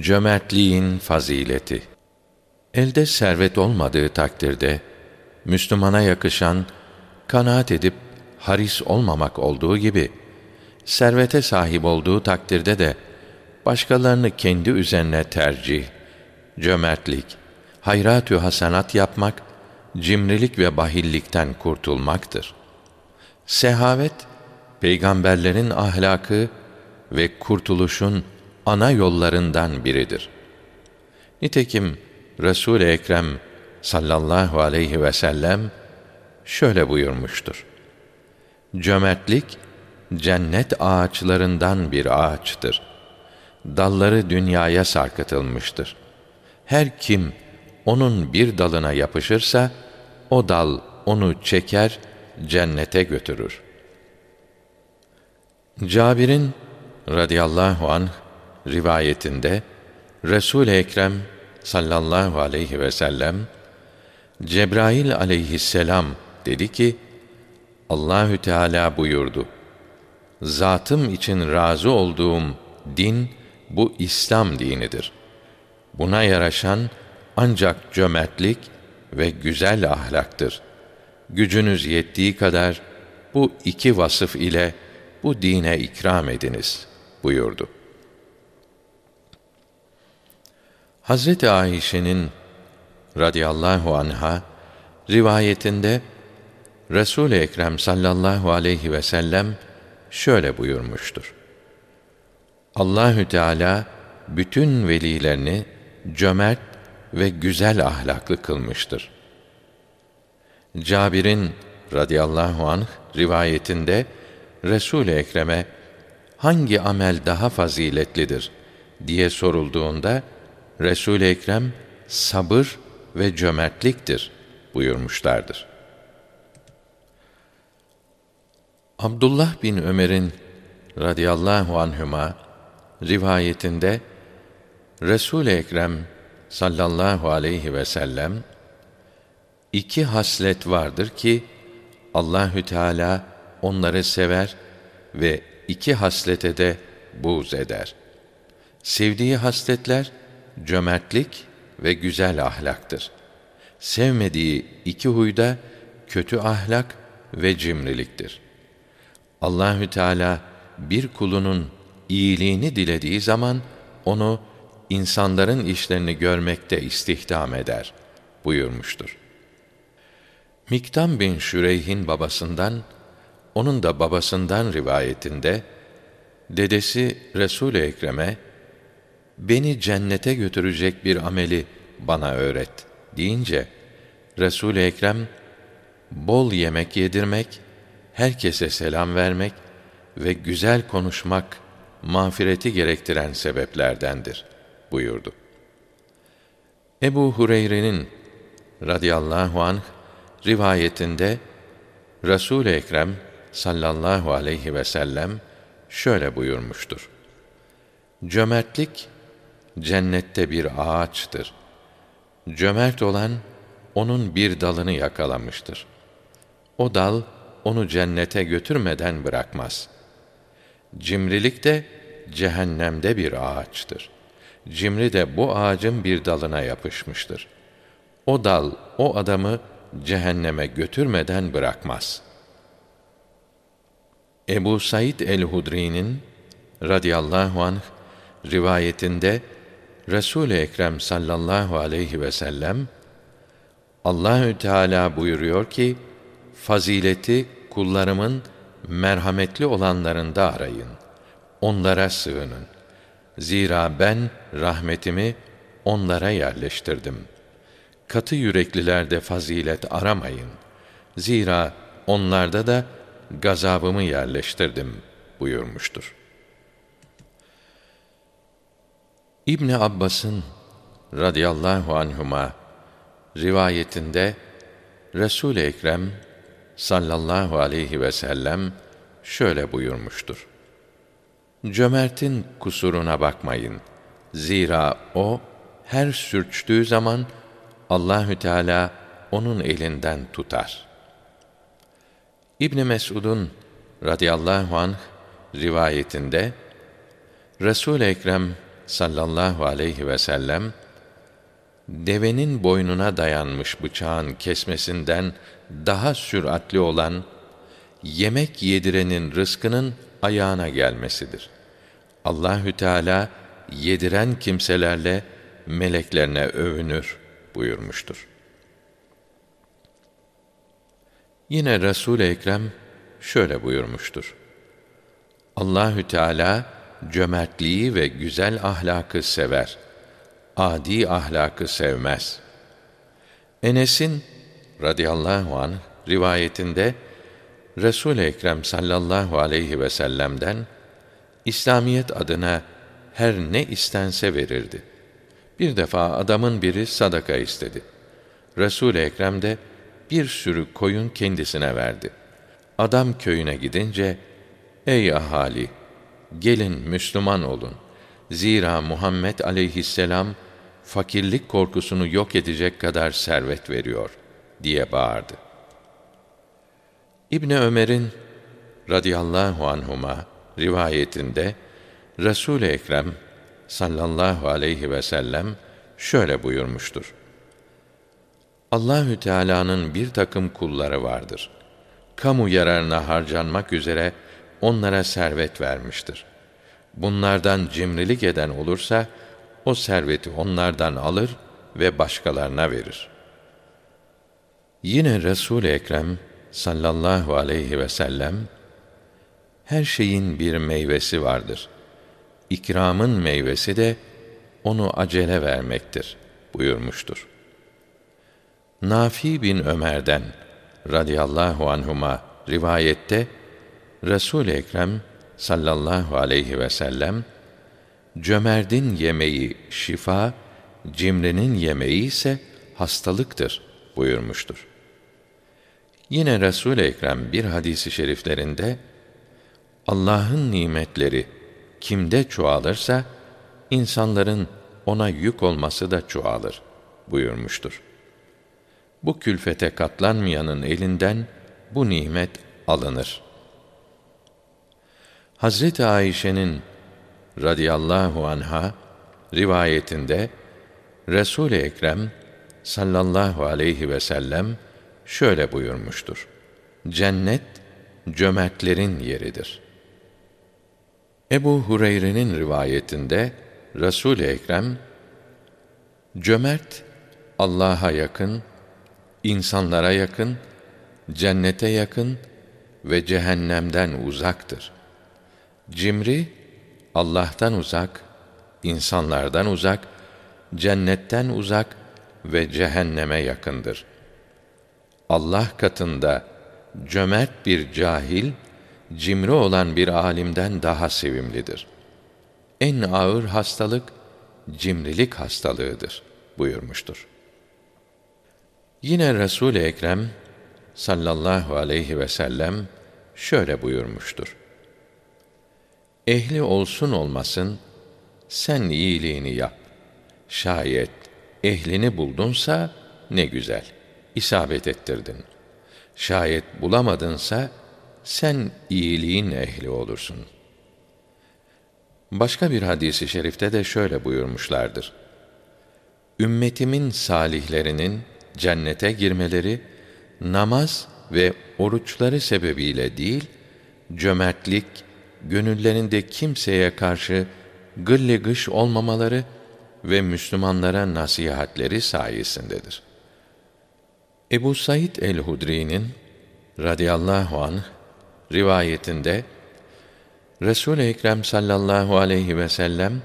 Cömertliğin fazileti Elde servet olmadığı takdirde, Müslümana yakışan, kanaat edip haris olmamak olduğu gibi, servete sahip olduğu takdirde de, başkalarını kendi üzerine tercih, cömertlik, hayratü hasenat yapmak, cimrilik ve bahillikten kurtulmaktır. Sehavet, peygamberlerin ahlakı ve kurtuluşun ana yollarından biridir. Nitekim Resul-i Ekrem sallallahu aleyhi ve sellem şöyle buyurmuştur. Cömertlik cennet ağaçlarından bir ağaçtır. Dalları dünyaya sarkıtılmıştır. Her kim onun bir dalına yapışırsa o dal onu çeker cennete götürür. Cabir'in radıyallahu anh rivayetinde Resul Ekrem sallallahu aleyhi ve sellem Cebrail aleyhisselam dedi ki Allahü Teala buyurdu. Zatım için razı olduğum din bu İslam dinidir. Buna yaraşan ancak cömertlik ve güzel ahlaktır. Gücünüz yettiği kadar bu iki vasıf ile bu dine ikram ediniz buyurdu. Hazreti Ayşe'nin radıyallahu anha rivayetinde Resul-i Ekrem sallallahu aleyhi ve sellem şöyle buyurmuştur. Allahü Teala bütün velilerini cömert ve güzel ahlaklı kılmıştır. Cabir'in radıyallahu anh rivayetinde Resul-i Ekrem'e hangi amel daha faziletlidir diye sorulduğunda Resul-i Ekrem sabır ve cömertliktir buyurmuşlardır. Abdullah bin Ömer'in radıyallahu anhüma rivayetinde Resul-i Ekrem sallallahu aleyhi ve sellem iki haslet vardır ki Allahü Teala onları sever ve iki haslete de buğz eder. Sevdiği hasletler cömertlik ve güzel ahlaktır. Sevmediği iki huyda kötü ahlak ve cimriliktir. Allahü Teala bir kulunun iyiliğini dilediği zaman onu insanların işlerini görmekte istihdam eder buyurmuştur. Miktam bin Şüreyh'in babasından, onun da babasından rivayetinde, dedesi Resul-i Ekrem'e, beni cennete götürecek bir ameli bana öğret deyince, Resul-i Ekrem, bol yemek yedirmek, herkese selam vermek ve güzel konuşmak, mağfireti gerektiren sebeplerdendir buyurdu. Ebu Hureyre'nin radıyallahu anh rivayetinde Resul-i Ekrem sallallahu aleyhi ve sellem şöyle buyurmuştur. Cömertlik cennette bir ağaçtır. Cömert olan onun bir dalını yakalamıştır. O dal onu cennete götürmeden bırakmaz. Cimrilik de cehennemde bir ağaçtır. Cimri de bu ağacın bir dalına yapışmıştır. O dal o adamı cehenneme götürmeden bırakmaz. Ebu Said el-Hudri'nin radıyallahu anh rivayetinde Resul-i Ekrem sallallahu aleyhi ve sellem Allahü Teala buyuruyor ki fazileti kullarımın merhametli olanlarında arayın. Onlara sığının. Zira ben rahmetimi onlara yerleştirdim. Katı yüreklilerde fazilet aramayın. Zira onlarda da gazabımı yerleştirdim buyurmuştur. İbn Abbas'ın radıyallahu anhuma rivayetinde Resul-i Ekrem sallallahu aleyhi ve sellem şöyle buyurmuştur. Cömertin kusuruna bakmayın. Zira o her sürçtüğü zaman Allahü Teala onun elinden tutar. İbn Mesud'un radıyallahu anh rivayetinde Resul Ekrem sallallahu aleyhi ve sellem devenin boynuna dayanmış bıçağın kesmesinden daha süratli olan yemek yedirenin rızkının ayağına gelmesidir. Allahü Teala yediren kimselerle meleklerine övünür buyurmuştur. Yine Resul Ekrem şöyle buyurmuştur. Allahü Teala cömertliği ve güzel ahlakı sever. Adi ahlakı sevmez. Enes'in radıyallahu anh rivayetinde Resul Ekrem sallallahu aleyhi ve sellem'den İslamiyet adına her ne istense verirdi. Bir defa adamın biri sadaka istedi. Resul Ekrem de bir sürü koyun kendisine verdi. Adam köyüne gidince Ey ahali! Gelin Müslüman olun. Zira Muhammed aleyhisselam fakirlik korkusunu yok edecek kadar servet veriyor diye bağırdı. İbn Ömer'in radıyallahu anhuma rivayetinde Resul Ekrem sallallahu aleyhi ve sellem şöyle buyurmuştur. Allahü Teala'nın bir takım kulları vardır. Kamu yararına harcanmak üzere onlara servet vermiştir. Bunlardan cimrilik eden olursa o serveti onlardan alır ve başkalarına verir. Yine Resul Ekrem sallallahu aleyhi ve sellem her şeyin bir meyvesi vardır. İkramın meyvesi de onu acele vermektir buyurmuştur. Nafi bin Ömer'den radıyallahu anhuma rivayette Resul Ekrem sallallahu aleyhi ve sellem cömertin yemeği şifa, cimrinin yemeği ise hastalıktır buyurmuştur. Yine Resul Ekrem bir hadisi şeriflerinde Allah'ın nimetleri kimde çoğalırsa insanların ona yük olması da çoğalır buyurmuştur. Bu külfete katlanmayanın elinden bu nimet alınır. Hazreti Ayşe'nin radıyallahu anha rivayetinde Resul-i Ekrem sallallahu aleyhi ve sellem şöyle buyurmuştur. Cennet cömertlerin yeridir. Ebu Hureyre'nin rivayetinde Resul-i Ekrem cömert Allah'a yakın, insanlara yakın, cennete yakın ve cehennemden uzaktır. Cimri Allah'tan uzak, insanlardan uzak, cennetten uzak ve cehenneme yakındır. Allah katında cömert bir cahil, cimri olan bir alimden daha sevimlidir. En ağır hastalık cimrilik hastalığıdır buyurmuştur. Yine Resul-i Ekrem sallallahu aleyhi ve sellem şöyle buyurmuştur. Ehli olsun olmasın sen iyiliğini yap. Şayet ehlini buldunsa ne güzel. isabet ettirdin. Şayet bulamadınsa sen iyiliğin ehli olursun. Başka bir hadisi şerifte de şöyle buyurmuşlardır. Ümmetimin salihlerinin cennete girmeleri namaz ve oruçları sebebiyle değil, cömertlik, gönüllerinde kimseye karşı gılli gış olmamaları ve Müslümanlara nasihatleri sayesindedir. Ebu Said el-Hudri'nin radıyallahu anh rivayetinde Resul-i Ekrem sallallahu aleyhi ve sellem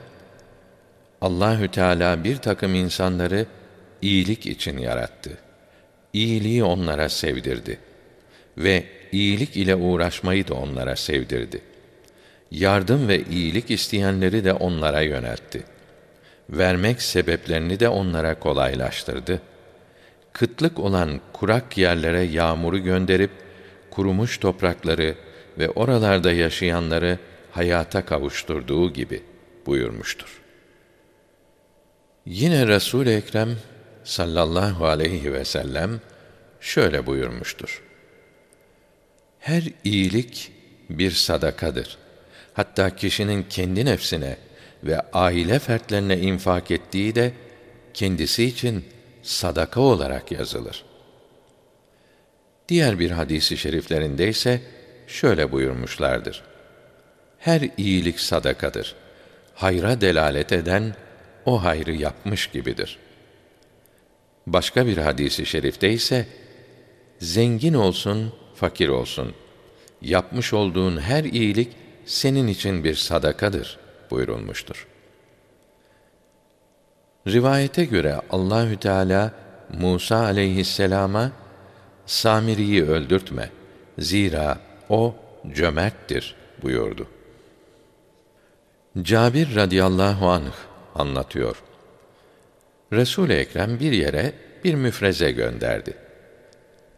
Allahü Teala bir takım insanları iyilik için yarattı. İyiliği onlara sevdirdi ve iyilik ile uğraşmayı da onlara sevdirdi yardım ve iyilik isteyenleri de onlara yöneltti. Vermek sebeplerini de onlara kolaylaştırdı. Kıtlık olan kurak yerlere yağmuru gönderip kurumuş toprakları ve oralarda yaşayanları hayata kavuşturduğu gibi buyurmuştur. Yine Resul Ekrem sallallahu aleyhi ve sellem şöyle buyurmuştur. Her iyilik bir sadakadır.'' Hatta kişinin kendi nefsine ve aile fertlerine infak ettiği de kendisi için sadaka olarak yazılır. Diğer bir hadisi şeriflerinde ise şöyle buyurmuşlardır. Her iyilik sadakadır. Hayra delalet eden o hayrı yapmış gibidir. Başka bir hadisi şerifte ise zengin olsun, fakir olsun. Yapmış olduğun her iyilik senin için bir sadakadır buyurulmuştur. Rivayete göre Allahü Teala Musa aleyhisselama Samiri'yi öldürtme. Zira o cömerttir buyurdu. Cabir radıyallahu anh anlatıyor. Resul-i Ekrem bir yere bir müfreze gönderdi.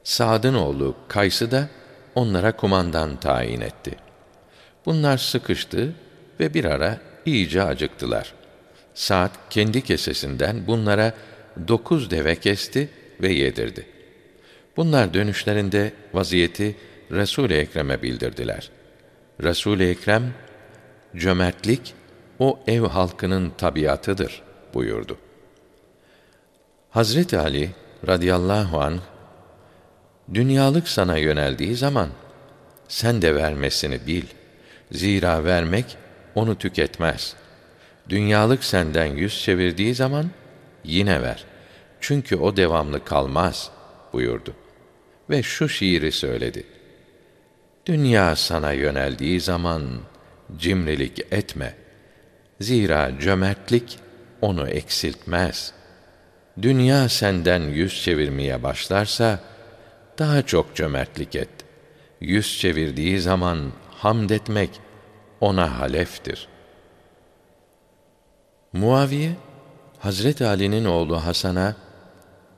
Sa'd'ın oğlu Kays'ı da onlara kumandan tayin etti. Bunlar sıkıştı ve bir ara iyice acıktılar. Sa'd kendi kesesinden bunlara dokuz deve kesti ve yedirdi. Bunlar dönüşlerinde vaziyeti Resul-i Ekrem'e bildirdiler. Resul-i Ekrem, cömertlik o ev halkının tabiatıdır buyurdu. Hazreti Ali radıyallahu an dünyalık sana yöneldiği zaman sen de vermesini bil. Zira vermek onu tüketmez. Dünyalık senden yüz çevirdiği zaman yine ver. Çünkü o devamlı kalmaz buyurdu. Ve şu şiiri söyledi. Dünya sana yöneldiği zaman cimrilik etme. Zira cömertlik onu eksiltmez. Dünya senden yüz çevirmeye başlarsa daha çok cömertlik et. Yüz çevirdiği zaman hamd etmek ona haleftir. Muaviye Hazret Ali'nin oğlu Hasan'a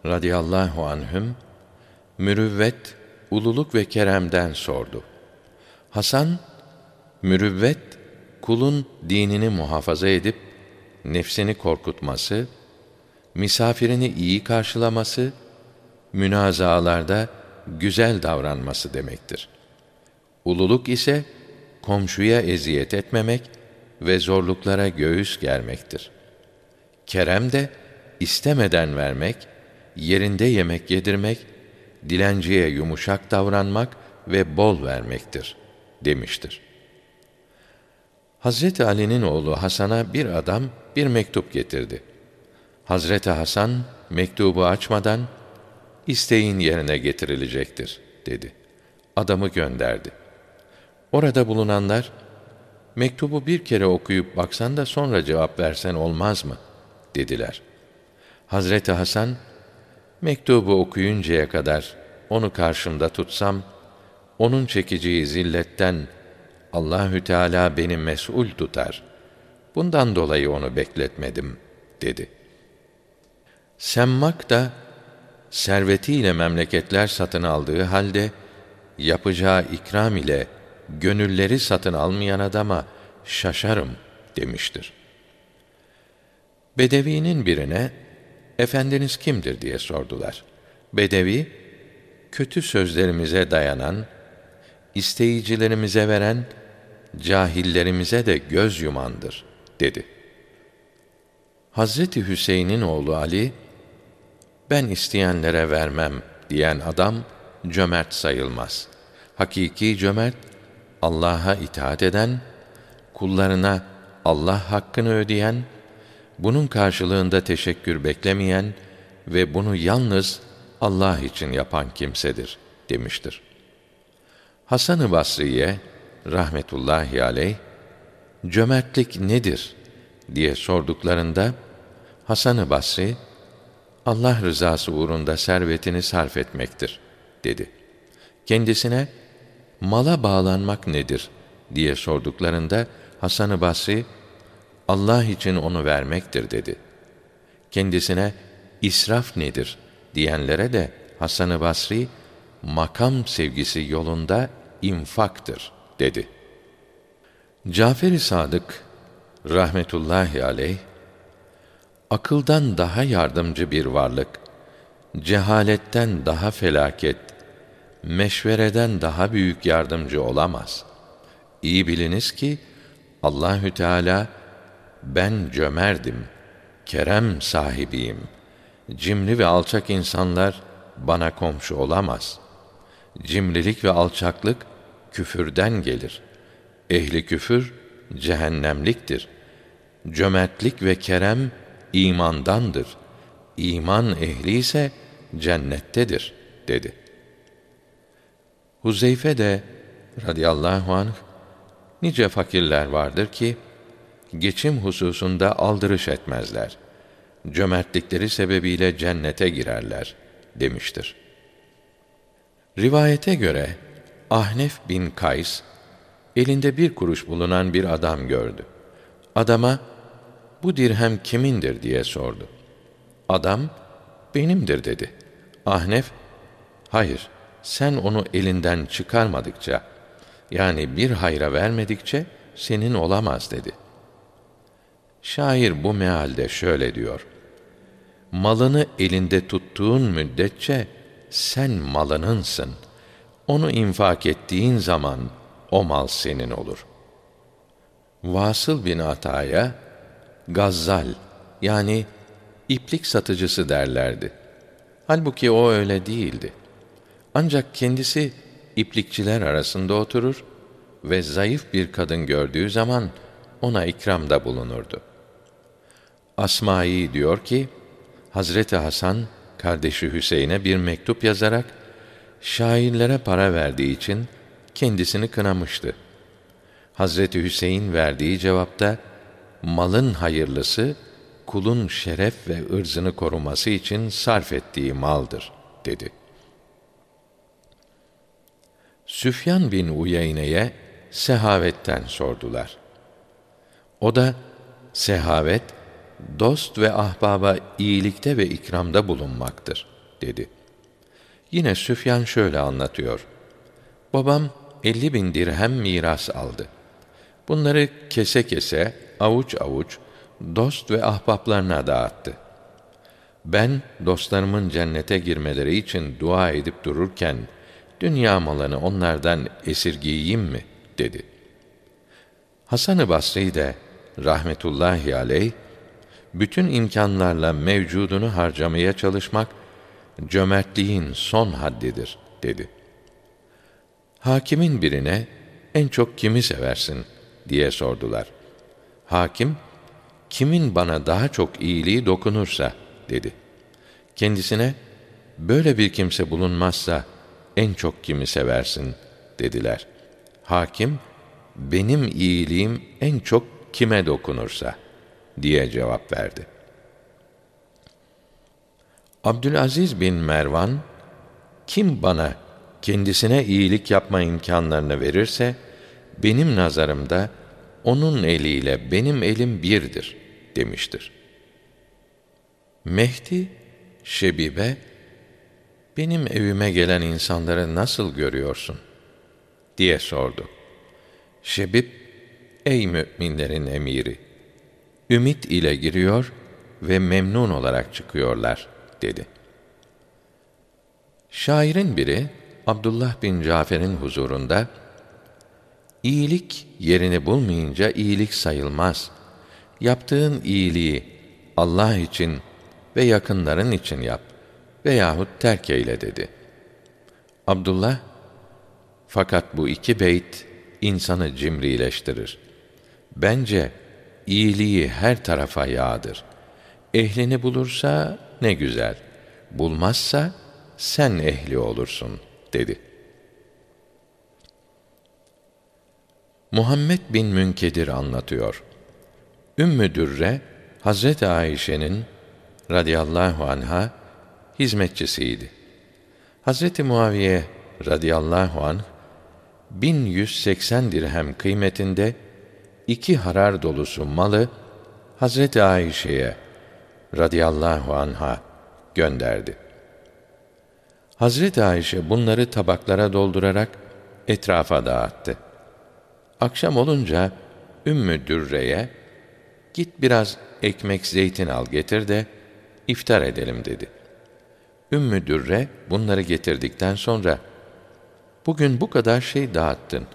radıyallahu anhüm mürüvvet, ululuk ve keremden sordu. Hasan, mürüvvet, kulun dinini muhafaza edip, nefsini korkutması, misafirini iyi karşılaması, münazalarda güzel davranması demektir. Ululuk ise, komşuya eziyet etmemek ve zorluklara göğüs germektir. Kerem de, istemeden vermek, yerinde yemek yedirmek, dilenciye yumuşak davranmak ve bol vermektir demiştir. Hazreti Ali'nin oğlu Hasan'a bir adam bir mektup getirdi. Hazreti Hasan mektubu açmadan isteğin yerine getirilecektir dedi. Adamı gönderdi. Orada bulunanlar mektubu bir kere okuyup baksan da sonra cevap versen olmaz mı dediler. Hazreti Hasan mektubu okuyuncaya kadar onu karşımda tutsam onun çekeceği zilletten Allahü Teala beni mesul tutar. Bundan dolayı onu bekletmedim dedi. Semmak da servetiyle memleketler satın aldığı halde yapacağı ikram ile gönülleri satın almayan adama şaşarım demiştir. Bedevinin birine efendiniz kimdir diye sordular. Bedevi kötü sözlerimize dayanan, isteyicilerimize veren, cahillerimize de göz yumandır dedi. Hazreti Hüseyin'in oğlu Ali ben isteyenlere vermem diyen adam cömert sayılmaz. Hakiki cömert Allah'a itaat eden, kullarına Allah hakkını ödeyen, bunun karşılığında teşekkür beklemeyen ve bunu yalnız Allah için yapan kimsedir demiştir. Hasan-ı Basri'ye rahmetullahi aleyh cömertlik nedir diye sorduklarında Hasan-ı Basri Allah rızası uğrunda servetini sarf etmektir dedi. Kendisine mala bağlanmak nedir diye sorduklarında Hasan-ı Basri Allah için onu vermektir dedi. Kendisine israf nedir diyenlere de Hasan-ı Basri makam sevgisi yolunda infaktır dedi. Cafer-i Sadık rahmetullahi aleyh akıldan daha yardımcı bir varlık, cehaletten daha felaket, meşvereden daha büyük yardımcı olamaz. İyi biliniz ki Allahü Teala ben cömerdim, kerem sahibiyim. Cimri ve alçak insanlar bana komşu olamaz. Cimrilik ve alçaklık küfürden gelir. Ehli küfür cehennemliktir. Cömertlik ve kerem imandandır. İman ehli ise cennettedir dedi. Huzeyfe de radıyallahu anh nice fakirler vardır ki geçim hususunda aldırış etmezler. Cömertlikleri sebebiyle cennete girerler demiştir. Rivayete göre Ahnef bin Kays elinde bir kuruş bulunan bir adam gördü. Adama bu dirhem kimindir diye sordu. Adam benimdir dedi. Ahnef hayır sen onu elinden çıkarmadıkça yani bir hayra vermedikçe senin olamaz dedi. Şair bu mealde şöyle diyor. Malını elinde tuttuğun müddetçe sen malınınsın. Onu infak ettiğin zaman o mal senin olur. Vasıl bin Ata'ya gazzal yani iplik satıcısı derlerdi. Halbuki o öyle değildi. Ancak kendisi iplikçiler arasında oturur ve zayıf bir kadın gördüğü zaman ona ikramda bulunurdu. Asma'i diyor ki, Hazreti Hasan kardeşi Hüseyin'e bir mektup yazarak şairlere para verdiği için kendisini kınamıştı. Hazreti Hüseyin verdiği cevapta malın hayırlısı kulun şeref ve ırzını koruması için sarf ettiği maldır dedi. Süfyan bin Uyeyne'ye sehavetten sordular. O da sehavet dost ve ahbaba iyilikte ve ikramda bulunmaktır dedi. Yine Süfyan şöyle anlatıyor. Babam elli bin dirhem miras aldı. Bunları kese kese, avuç avuç, dost ve ahbaplarına dağıttı. Ben dostlarımın cennete girmeleri için dua edip dururken dünya malını onlardan esirgiyeyim mi dedi. Hasan-ı Basri de rahmetullahi aleyh bütün imkanlarla mevcudunu harcamaya çalışmak cömertliğin son haddidir dedi. Hakimin birine en çok kimi seversin diye sordular. Hakim kimin bana daha çok iyiliği dokunursa dedi. Kendisine böyle bir kimse bulunmazsa en çok kimi seversin dediler. Hakim benim iyiliğim en çok kime dokunursa diye cevap verdi. Abdülaziz bin Mervan kim bana kendisine iyilik yapma imkanlarını verirse benim nazarımda onun eliyle benim elim birdir demiştir. Mehdi Şebibe benim evime gelen insanları nasıl görüyorsun diye sordu. Şebib ey müminlerin emiri ümit ile giriyor ve memnun olarak çıkıyorlar dedi. Şairin biri Abdullah bin Cafer'in huzurunda iyilik yerini bulmayınca iyilik sayılmaz. Yaptığın iyiliği Allah için ve yakınların için yap veyahut terk eyle dedi. Abdullah fakat bu iki beyt insanı cimrileştirir. Bence iyiliği her tarafa yağdır. Ehlini bulursa ne güzel. Bulmazsa sen ehli olursun dedi. Muhammed bin Münkedir anlatıyor. Ümmü Dürre Hazreti Ayşe'nin radıyallahu anha hizmetçisiydi. Hazreti Muaviye radıyallahu anh 1180 dirhem kıymetinde iki harar dolusu malı Hazreti Ayşe'ye radıyallahu anha gönderdi. Hazreti Ayşe bunları tabaklara doldurarak etrafa dağıttı. Akşam olunca Ümmü Dürre'ye git biraz ekmek zeytin al getir de iftar edelim dedi. Ümmü Dürre bunları getirdikten sonra bugün bu kadar şey dağıttın.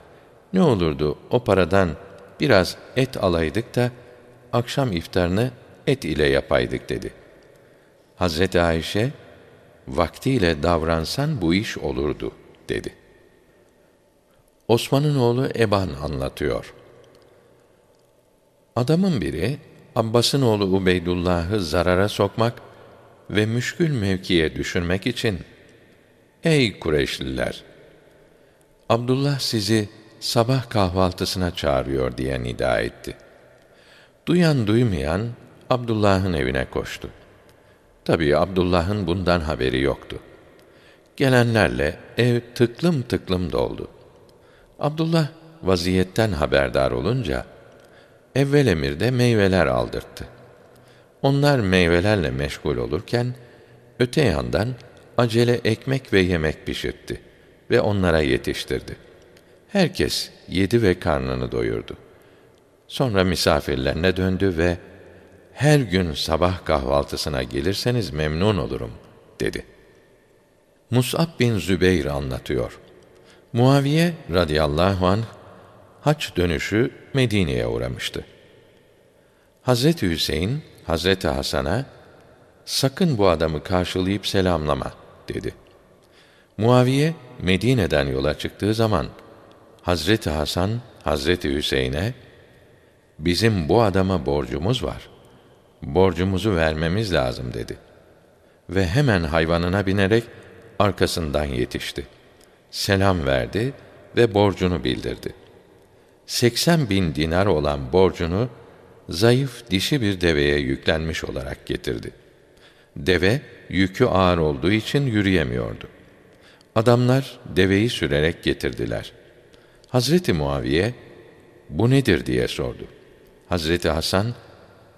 Ne olurdu o paradan biraz et alaydık da akşam iftarını et ile yapaydık dedi. Hazreti Ayşe, vaktiyle davransan bu iş olurdu dedi. Osman'ın oğlu Eban anlatıyor. Adamın biri Abbas'ın oğlu Ubeydullah'ı zarara sokmak ve müşkül mevkiye düşürmek için Ey Kureyşliler! Abdullah sizi sabah kahvaltısına çağırıyor diye nida etti. Duyan duymayan Abdullah'ın evine koştu. Tabii Abdullah'ın bundan haberi yoktu. Gelenlerle ev tıklım tıklım doldu. Abdullah vaziyetten haberdar olunca evvel emirde meyveler aldırttı. Onlar meyvelerle meşgul olurken öte yandan acele ekmek ve yemek pişirtti ve onlara yetiştirdi. Herkes yedi ve karnını doyurdu. Sonra misafirlerine döndü ve her gün sabah kahvaltısına gelirseniz memnun olurum dedi. Mus'ab bin Zübeyr anlatıyor. Muaviye radıyallahu anh haç dönüşü Medine'ye uğramıştı. Hazreti Hüseyin Hazreti Hasan'a sakın bu adamı karşılayıp selamlama dedi. Muaviye Medine'den yola çıktığı zaman Hazreti Hasan Hazreti Hüseyin'e bizim bu adama borcumuz var. Borcumuzu vermemiz lazım dedi. Ve hemen hayvanına binerek arkasından yetişti. Selam verdi ve borcunu bildirdi. 80 bin dinar olan borcunu zayıf dişi bir deveye yüklenmiş olarak getirdi. Deve yükü ağır olduğu için yürüyemiyordu. Adamlar deveyi sürerek getirdiler. Hazreti Muaviye bu nedir diye sordu. Hazreti Hasan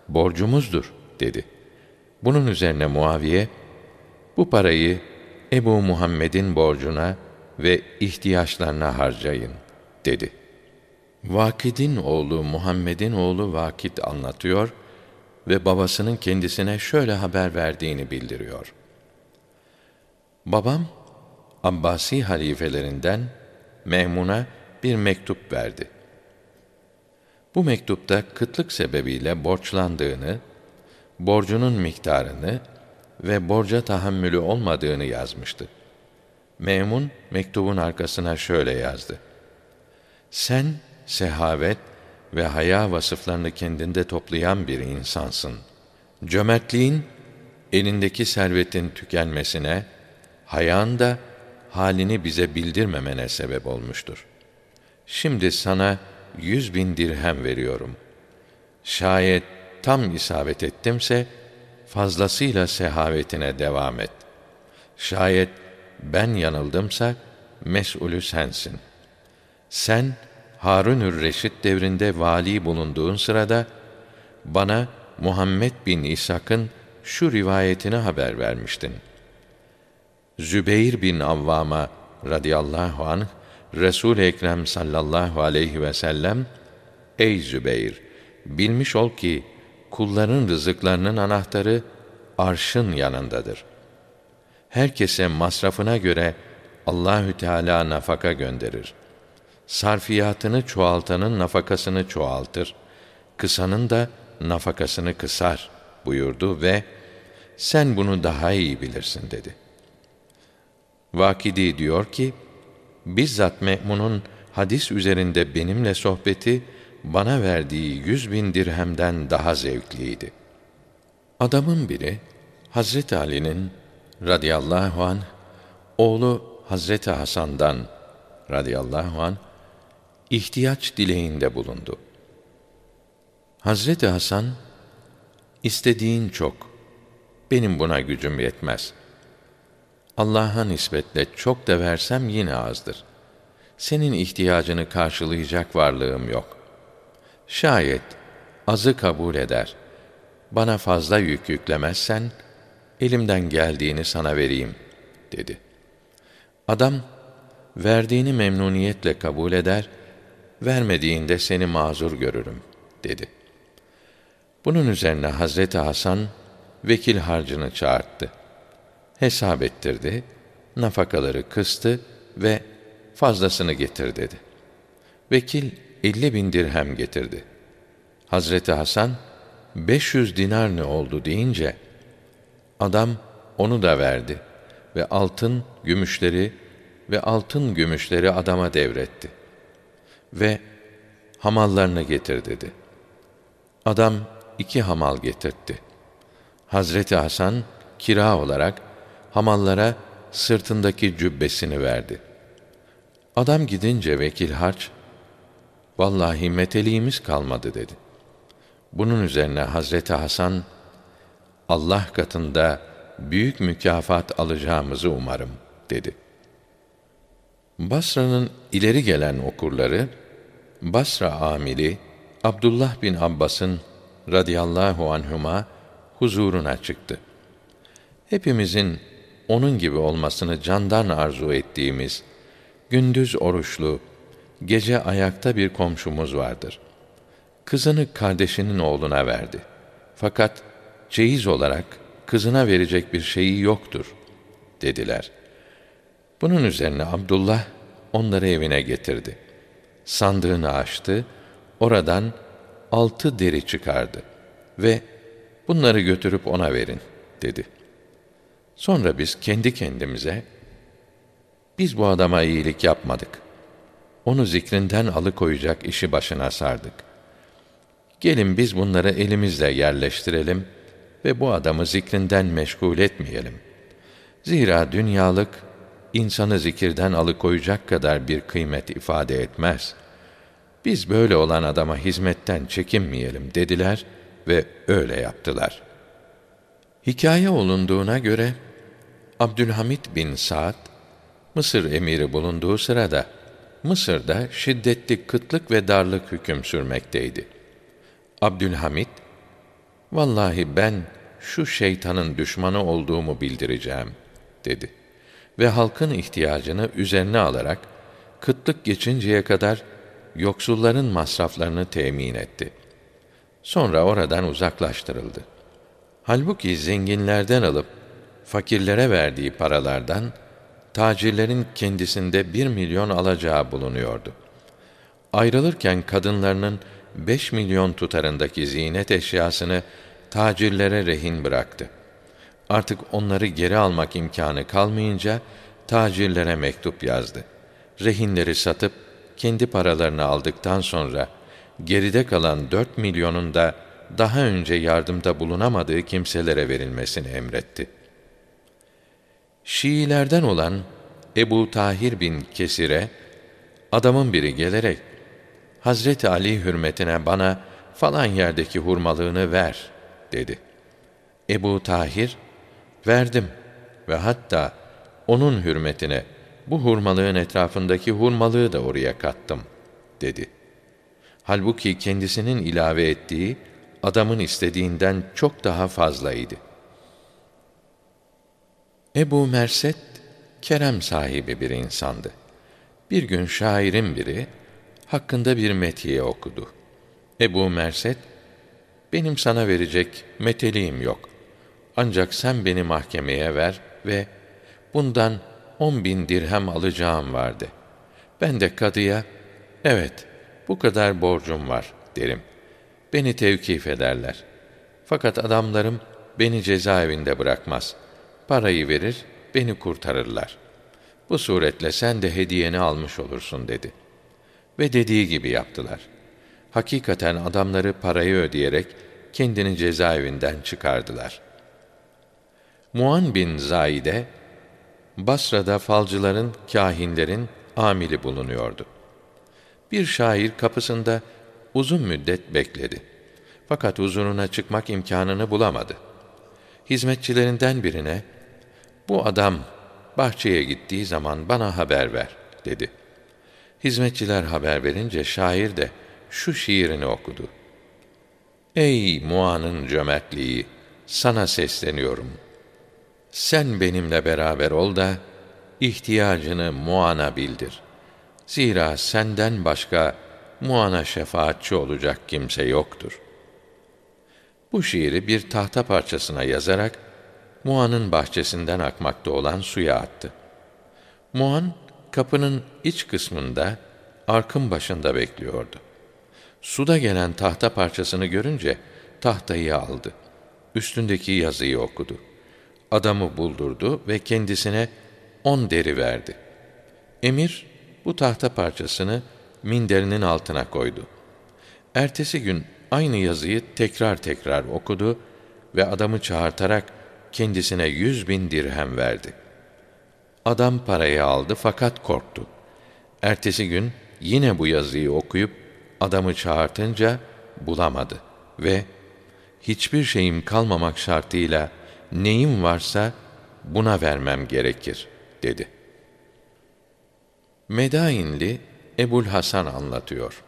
borcumuzdur dedi. Bunun üzerine Muaviye bu parayı Ebu Muhammed'in borcuna ve ihtiyaçlarına harcayın dedi. Vakid'in oğlu Muhammed'in oğlu Vakid anlatıyor ve babasının kendisine şöyle haber verdiğini bildiriyor. Babam Abbasi halifelerinden Mehmun'a bir mektup verdi. Bu mektupta kıtlık sebebiyle borçlandığını, borcunun miktarını ve borca tahammülü olmadığını yazmıştı. Memun mektubun arkasına şöyle yazdı. Sen sehavet ve haya vasıflarını kendinde toplayan bir insansın. Cömertliğin elindeki servetin tükenmesine, hayan da halini bize bildirmemene sebep olmuştur. Şimdi sana yüz bin dirhem veriyorum. Şayet tam isabet ettimse, fazlasıyla sehavetine devam et. Şayet ben yanıldımsa, mesulü sensin. Sen, Harunür Reşit devrinde vali bulunduğun sırada, bana Muhammed bin İshak'ın şu rivayetini haber vermiştin. Zübeyir bin Avvam'a radıyallahu anh, resul Ekrem sallallahu aleyhi ve sellem, Ey Zübeyir! Bilmiş ol ki, kulların rızıklarının anahtarı, arşın yanındadır. Herkese masrafına göre, Allahü Teala nafaka gönderir. Sarfiyatını çoğaltanın nafakasını çoğaltır. Kısanın da nafakasını kısar buyurdu ve sen bunu daha iyi bilirsin dedi. Vakidi diyor ki, bizzat Me'mun'un hadis üzerinde benimle sohbeti, bana verdiği yüz bin dirhemden daha zevkliydi. Adamın biri, Hazreti Ali'nin radıyallahu an oğlu Hazreti Hasan'dan radıyallahu an ihtiyaç dileğinde bulundu. Hazreti Hasan, istediğin çok, benim buna gücüm yetmez. Allah'a nispetle çok da versem yine azdır. Senin ihtiyacını karşılayacak varlığım yok. Şayet azı kabul eder, bana fazla yük yüklemezsen, elimden geldiğini sana vereyim, dedi. Adam, verdiğini memnuniyetle kabul eder, vermediğinde seni mazur görürüm, dedi. Bunun üzerine Hazreti Hasan, vekil harcını çağırttı. Hesap ettirdi, nafakaları kıstı ve fazlasını getir dedi. Vekil elli bin dirhem getirdi. Hazreti Hasan, 500 dinar ne oldu deyince adam onu da verdi ve altın gümüşleri ve altın gümüşleri adama devretti. Ve hamallarını getir dedi. Adam iki hamal getirtti. Hazreti Hasan kira olarak hamallara sırtındaki cübbesini verdi. Adam gidince vekil harç, vallahi meteliğimiz kalmadı dedi. Bunun üzerine Hazreti Hasan, Allah katında büyük mükafat alacağımızı umarım dedi. Basra'nın ileri gelen okurları Basra amili Abdullah bin Abbas'ın radıyallahu anhuma huzuruna çıktı. Hepimizin onun gibi olmasını candan arzu ettiğimiz gündüz oruçlu, gece ayakta bir komşumuz vardır. Kızını kardeşinin oğluna verdi. Fakat çeyiz olarak kızına verecek bir şeyi yoktur dediler. Bunun üzerine Abdullah onları evine getirdi. Sandığını açtı, oradan altı deri çıkardı ve bunları götürüp ona verin dedi. Sonra biz kendi kendimize biz bu adama iyilik yapmadık. Onu zikrinden alıkoyacak işi başına sardık. Gelin biz bunları elimizle yerleştirelim ve bu adamı zikrinden meşgul etmeyelim. Zira dünyalık insanı zikirden alıkoyacak kadar bir kıymet ifade etmez. Biz böyle olan adama hizmetten çekinmeyelim dediler ve öyle yaptılar. Hikaye olunduğuna göre Abdülhamit bin Sa'd Mısır emiri bulunduğu sırada Mısır'da şiddetli kıtlık ve darlık hüküm sürmekteydi. Abdülhamit Vallahi ben şu şeytanın düşmanı olduğumu bildireceğim dedi. Ve halkın ihtiyacını üzerine alarak kıtlık geçinceye kadar yoksulların masraflarını temin etti. Sonra oradan uzaklaştırıldı. Halbuki zenginlerden alıp fakirlere verdiği paralardan tacirlerin kendisinde bir milyon alacağı bulunuyordu. Ayrılırken kadınlarının beş milyon tutarındaki zinet eşyasını tacirlere rehin bıraktı. Artık onları geri almak imkanı kalmayınca tacirlere mektup yazdı. Rehinleri satıp kendi paralarını aldıktan sonra geride kalan dört milyonun da daha önce yardımda bulunamadığı kimselere verilmesini emretti. Şiilerden olan Ebu Tahir bin Kesire adamın biri gelerek Hazreti Ali hürmetine bana falan yerdeki hurmalığını ver dedi. Ebu Tahir verdim ve hatta onun hürmetine bu hurmalığın etrafındaki hurmalığı da oraya kattım dedi. Halbuki kendisinin ilave ettiği adamın istediğinden çok daha fazlaydı. Ebu Merset kerem sahibi bir insandı. Bir gün şairin biri hakkında bir metiye okudu. Ebu Merset, benim sana verecek meteliğim yok. Ancak sen beni mahkemeye ver ve bundan on bin dirhem alacağım vardı. Ben de kadıya, evet bu kadar borcum var derim. Beni tevkif ederler. Fakat adamlarım beni cezaevinde bırakmaz. Parayı verir, beni kurtarırlar. Bu suretle sen de hediyeni almış olursun dedi. Ve dediği gibi yaptılar. Hakikaten adamları parayı ödeyerek kendini cezaevinden çıkardılar. Muan bin Zaide Basra'da falcıların, kahinlerin amili bulunuyordu. Bir şair kapısında uzun müddet bekledi. Fakat huzuruna çıkmak imkanını bulamadı. Hizmetçilerinden birine, bu adam bahçeye gittiği zaman bana haber ver, dedi. Hizmetçiler haber verince şair de şu şiirini okudu. Ey Muan'ın cömertliği, sana sesleniyorum. Sen benimle beraber ol da, ihtiyacını Muan'a bildir. Zira senden başka Muan'a şefaatçi olacak kimse yoktur. Bu şiiri bir tahta parçasına yazarak, Muan'ın bahçesinden akmakta olan suya attı. Muan, kapının iç kısmında, arkın başında bekliyordu. Suda gelen tahta parçasını görünce, tahtayı aldı. Üstündeki yazıyı okudu. Adamı buldurdu ve kendisine on deri verdi. Emir bu tahta parçasını minderinin altına koydu. Ertesi gün aynı yazıyı tekrar tekrar okudu ve adamı çağırtarak kendisine yüz bin dirhem verdi. Adam parayı aldı fakat korktu. Ertesi gün yine bu yazıyı okuyup adamı çağırtınca bulamadı ve hiçbir şeyim kalmamak şartıyla neyim varsa buna vermem gerekir dedi. Medainli Ebul Hasan anlatıyor.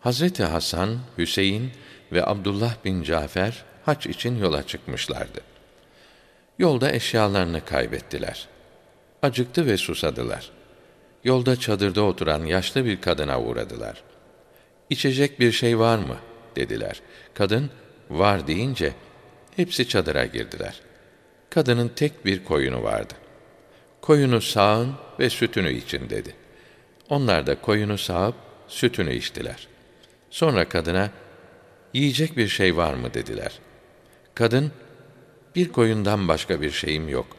Hazreti Hasan, Hüseyin ve Abdullah bin Cafer haç için yola çıkmışlardı. Yolda eşyalarını kaybettiler. Acıktı ve susadılar. Yolda çadırda oturan yaşlı bir kadına uğradılar. İçecek bir şey var mı? dediler. Kadın, var deyince, hepsi girdiler. Kadının tek bir koyunu vardı. Koyunu sağın ve sütünü için dedi. Onlar da koyunu sağıp sütünü içtiler. Sonra kadına, yiyecek bir şey var mı dediler. Kadın, bir koyundan başka bir şeyim yok.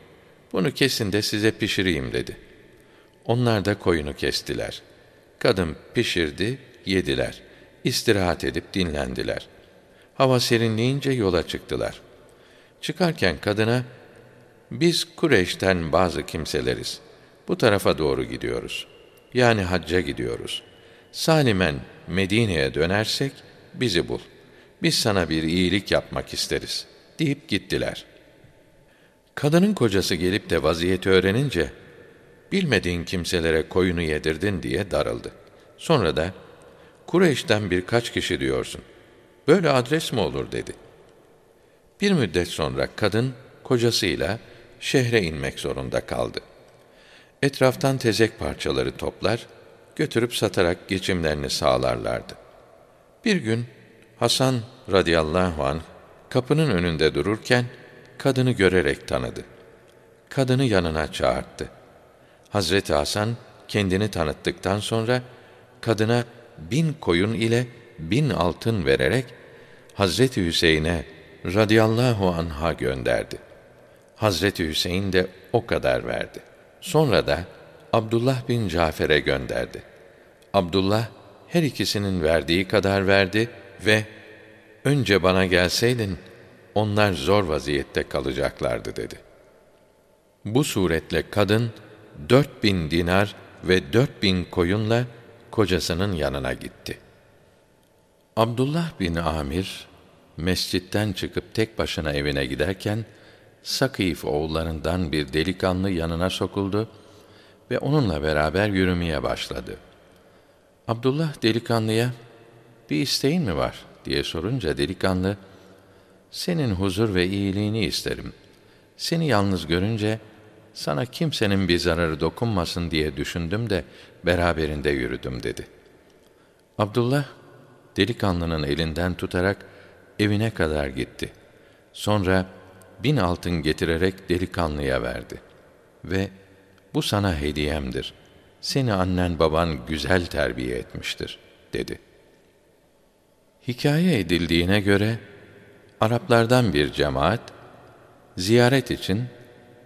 Bunu kesin de size pişireyim dedi. Onlar da koyunu kestiler. Kadın pişirdi, yediler. İstirahat edip dinlendiler. Hava serinleyince yola çıktılar. Çıkarken kadına, biz Kureyş'ten bazı kimseleriz. Bu tarafa doğru gidiyoruz. Yani hacca gidiyoruz. Salimen Medine'ye dönersek bizi bul. Biz sana bir iyilik yapmak isteriz.'' deyip gittiler. Kadının kocası gelip de vaziyeti öğrenince, bilmediğin kimselere koyunu yedirdin diye darıldı. Sonra da, Kureyş'ten birkaç kişi diyorsun. Böyle adres mi olur dedi. Bir müddet sonra kadın kocasıyla şehre inmek zorunda kaldı. Etraftan tezek parçaları toplar, götürüp satarak geçimlerini sağlarlardı. Bir gün Hasan radıyallahu anh Kapının önünde dururken kadını görerek tanıdı. Kadını yanına çağırdı. Hazreti Hasan kendini tanıttıktan sonra kadına bin koyun ile bin altın vererek Hazreti Hüseyin'e radıyallahu anha gönderdi. Hazreti Hüseyin de o kadar verdi. Sonra da Abdullah bin Cafer'e gönderdi. Abdullah her ikisinin verdiği kadar verdi ve önce bana gelseydin, onlar zor vaziyette kalacaklardı dedi. Bu suretle kadın, dört bin dinar ve dört bin koyunla kocasının yanına gitti. Abdullah bin Amir, mescitten çıkıp tek başına evine giderken, Sakif oğullarından bir delikanlı yanına sokuldu ve onunla beraber yürümeye başladı. Abdullah delikanlıya, bir isteğin mi var? diye sorunca delikanlı, senin huzur ve iyiliğini isterim. Seni yalnız görünce, sana kimsenin bir zararı dokunmasın diye düşündüm de, beraberinde yürüdüm dedi. Abdullah, delikanlının elinden tutarak evine kadar gitti. Sonra bin altın getirerek delikanlıya verdi. Ve bu sana hediyemdir. Seni annen baban güzel terbiye etmiştir, dedi.'' Hikaye edildiğine göre Araplardan bir cemaat ziyaret için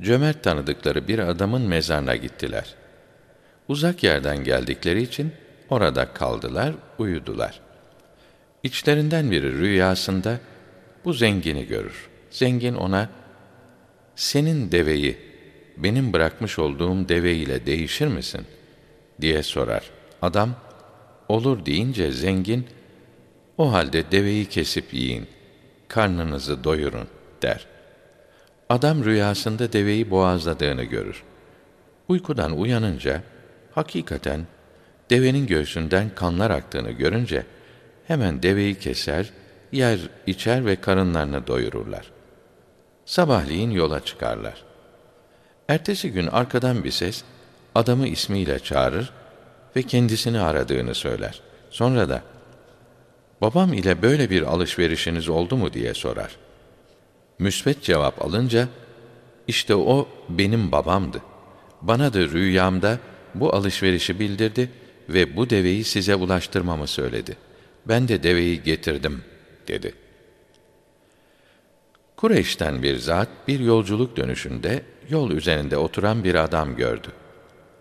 cömert tanıdıkları bir adamın mezarına gittiler. Uzak yerden geldikleri için orada kaldılar, uyudular. İçlerinden biri rüyasında bu zengini görür. Zengin ona senin deveyi benim bırakmış olduğum deve ile değişir misin diye sorar. Adam olur deyince zengin o halde deveyi kesip yiyin, karnınızı doyurun der. Adam rüyasında deveyi boğazladığını görür. Uykudan uyanınca hakikaten devenin göğsünden kanlar aktığını görünce hemen deveyi keser, yer, içer ve karınlarını doyururlar. Sabahleyin yola çıkarlar. Ertesi gün arkadan bir ses adamı ismiyle çağırır ve kendisini aradığını söyler. Sonra da babam ile böyle bir alışverişiniz oldu mu diye sorar. Müsbet cevap alınca, işte o benim babamdı. Bana da rüyamda bu alışverişi bildirdi ve bu deveyi size ulaştırmamı söyledi. Ben de deveyi getirdim, dedi. Kureyş'ten bir zat bir yolculuk dönüşünde yol üzerinde oturan bir adam gördü.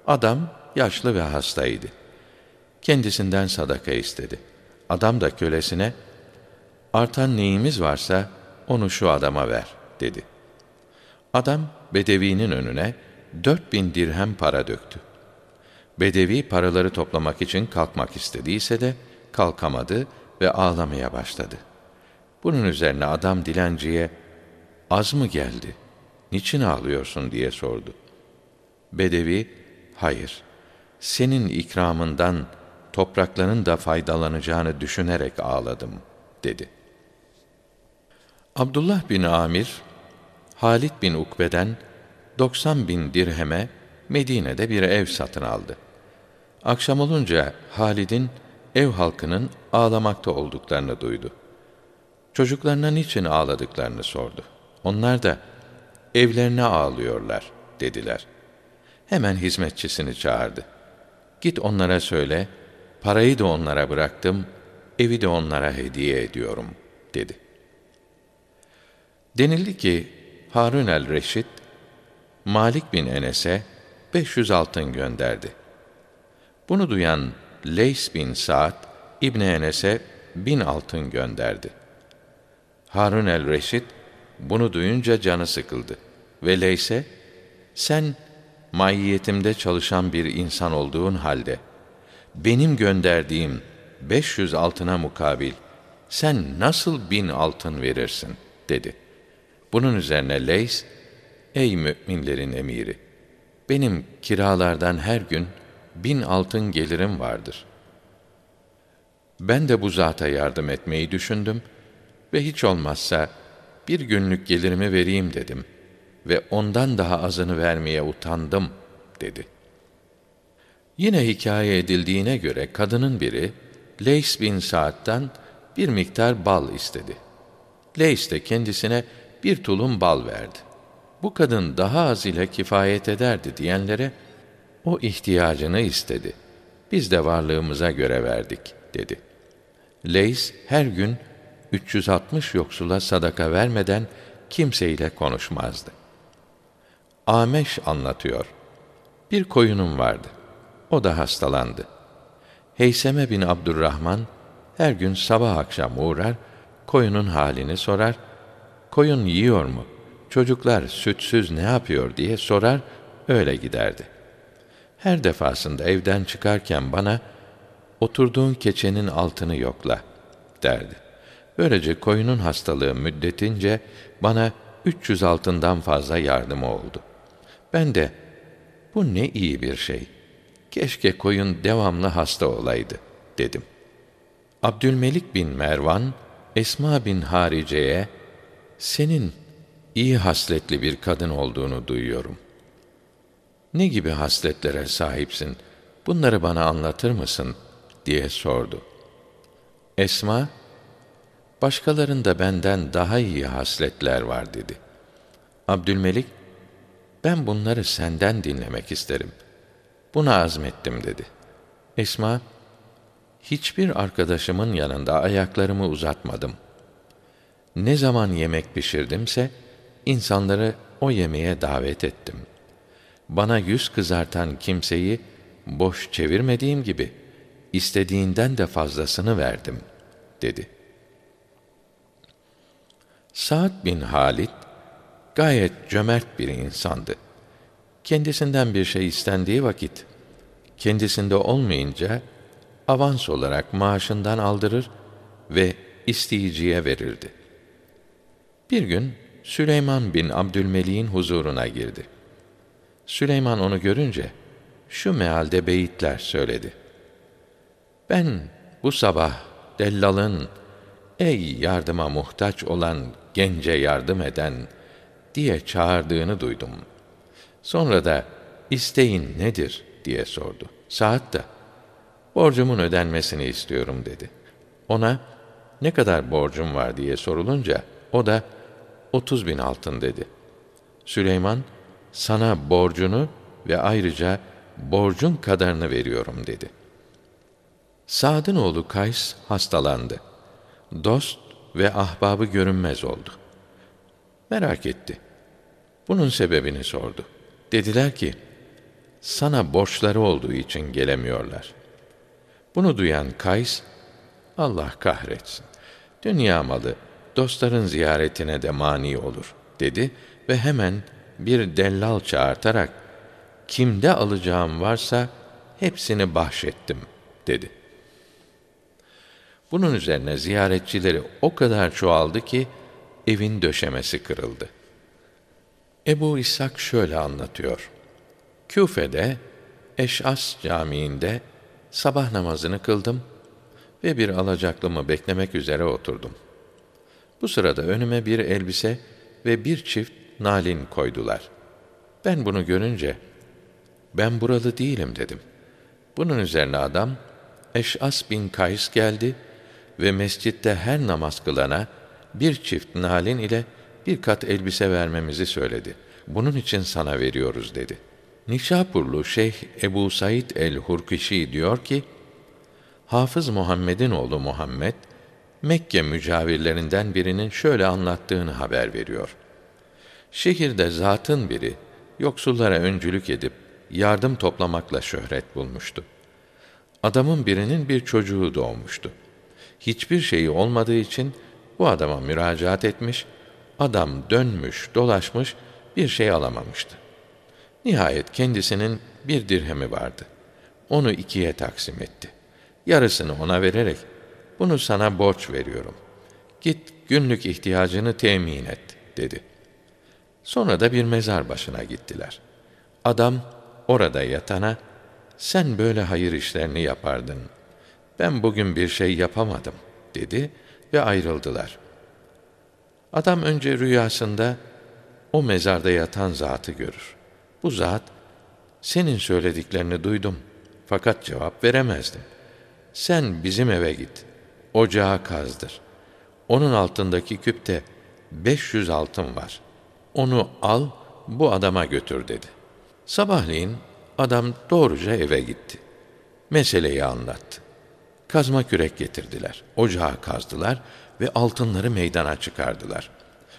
Adam yaşlı ve hastaydı. Kendisinden sadaka istedi. Adam da kölesine, artan neyimiz varsa onu şu adama ver, dedi. Adam, Bedevi'nin önüne dört bin dirhem para döktü. Bedevi paraları toplamak için kalkmak istediyse de kalkamadı ve ağlamaya başladı. Bunun üzerine adam dilenciye, az mı geldi, niçin ağlıyorsun diye sordu. Bedevi, hayır, senin ikramından toprakların da faydalanacağını düşünerek ağladım, dedi. Abdullah bin Amir, Halit bin Ukbe'den 90 bin dirheme Medine'de bir ev satın aldı. Akşam olunca Halid'in ev halkının ağlamakta olduklarını duydu. Çocuklarına niçin ağladıklarını sordu. Onlar da evlerine ağlıyorlar dediler. Hemen hizmetçisini çağırdı. Git onlara söyle, parayı da onlara bıraktım, evi de onlara hediye ediyorum dedi. Denildi ki Harun el-Reşit Malik bin Enes'e 500 altın gönderdi. Bunu duyan Leys bin Sa'd İbn Enes'e bin altın gönderdi. Harun el-Reşit bunu duyunca canı sıkıldı ve Leys'e sen maiyetimde çalışan bir insan olduğun halde benim gönderdiğim 500 altına mukabil sen nasıl bin altın verirsin dedi. Bunun üzerine Leys ey müminlerin emiri benim kiralardan her gün bin altın gelirim vardır. Ben de bu zata yardım etmeyi düşündüm ve hiç olmazsa bir günlük gelirimi vereyim dedim ve ondan daha azını vermeye utandım dedi. Yine hikaye edildiğine göre kadının biri Leys bin Sa'd'dan bir miktar bal istedi. Leys de kendisine bir tulum bal verdi. Bu kadın daha az ile kifayet ederdi diyenlere o ihtiyacını istedi. Biz de varlığımıza göre verdik dedi. Leys her gün 360 yoksula sadaka vermeden kimseyle konuşmazdı. Ameş anlatıyor. Bir koyunum vardı. O da hastalandı. Heyseme bin Abdurrahman her gün sabah akşam uğrar, koyunun halini sorar. Koyun yiyor mu? Çocuklar sütsüz ne yapıyor diye sorar, öyle giderdi. Her defasında evden çıkarken bana oturduğun keçenin altını yokla derdi. Böylece koyunun hastalığı müddetince bana 300 altından fazla yardımı oldu. Ben de bu ne iyi bir şey. Keşke koyun devamlı hasta olaydı dedim. Abdülmelik bin Mervan Esma bin Harice'ye senin iyi hasletli bir kadın olduğunu duyuyorum. Ne gibi hasletlere sahipsin? Bunları bana anlatır mısın?'' diye sordu. Esma, başkalarında benden daha iyi hasletler var dedi. Abdülmelik, ben bunları senden dinlemek isterim. Buna azmettim dedi. Esma, hiçbir arkadaşımın yanında ayaklarımı uzatmadım. Ne zaman yemek pişirdimse, insanları o yemeğe davet ettim. Bana yüz kızartan kimseyi boş çevirmediğim gibi, istediğinden de fazlasını verdim, dedi. Sa'd bin Halit, gayet cömert bir insandı. Kendisinden bir şey istendiği vakit, kendisinde olmayınca, avans olarak maaşından aldırır ve isteyiciye verirdi. Bir gün Süleyman bin Abdülmelik'in huzuruna girdi. Süleyman onu görünce şu mealde beyitler söyledi. Ben bu sabah dellalın ey yardıma muhtaç olan gence yardım eden diye çağırdığını duydum. Sonra da isteğin nedir diye sordu. Saat da borcumun ödenmesini istiyorum dedi. Ona ne kadar borcum var diye sorulunca o da otuz bin altın dedi. Süleyman sana borcunu ve ayrıca borcun kadarını veriyorum dedi. Sa'd'ın oğlu Kays hastalandı. Dost ve ahbabı görünmez oldu. Merak etti. Bunun sebebini sordu. Dediler ki, sana borçları olduğu için gelemiyorlar. Bunu duyan Kays, Allah kahretsin. Dünya malı dostların ziyaretine de mani olur dedi ve hemen bir dellal çağırtarak kimde alacağım varsa hepsini bahşettim dedi. Bunun üzerine ziyaretçileri o kadar çoğaldı ki evin döşemesi kırıldı. Ebu İshak şöyle anlatıyor. Küfe'de Eş'as Camii'nde sabah namazını kıldım ve bir alacaklımı beklemek üzere oturdum. Bu sırada önüme bir elbise ve bir çift nalin koydular. Ben bunu görünce, ben buralı değilim dedim. Bunun üzerine adam, Eş'as bin Kays geldi ve mescitte her namaz kılana bir çift nalin ile bir kat elbise vermemizi söyledi. Bunun için sana veriyoruz dedi. Nişapurlu Şeyh Ebu Said el-Hurkişi diyor ki, Hafız Muhammed'in oğlu Muhammed, Mekke mücavirlerinden birinin şöyle anlattığını haber veriyor. Şehirde zatın biri, yoksullara öncülük edip, yardım toplamakla şöhret bulmuştu. Adamın birinin bir çocuğu doğmuştu. Hiçbir şeyi olmadığı için bu adama müracaat etmiş, adam dönmüş, dolaşmış, bir şey alamamıştı. Nihayet kendisinin bir dirhemi vardı. Onu ikiye taksim etti. Yarısını ona vererek, bunu sana borç veriyorum. Git günlük ihtiyacını temin et, dedi. Sonra da bir mezar başına gittiler. Adam orada yatana, sen böyle hayır işlerini yapardın. Ben bugün bir şey yapamadım, dedi ve ayrıldılar. Adam önce rüyasında o mezarda yatan zatı görür. Bu zat, senin söylediklerini duydum fakat cevap veremezdim. Sen bizim eve git, ocağı kazdır. Onun altındaki küpte 500 altın var. Onu al, bu adama götür dedi. Sabahleyin adam doğruca eve gitti. Meseleyi anlattı. Kazma kürek getirdiler. Ocağı kazdılar ve altınları meydana çıkardılar.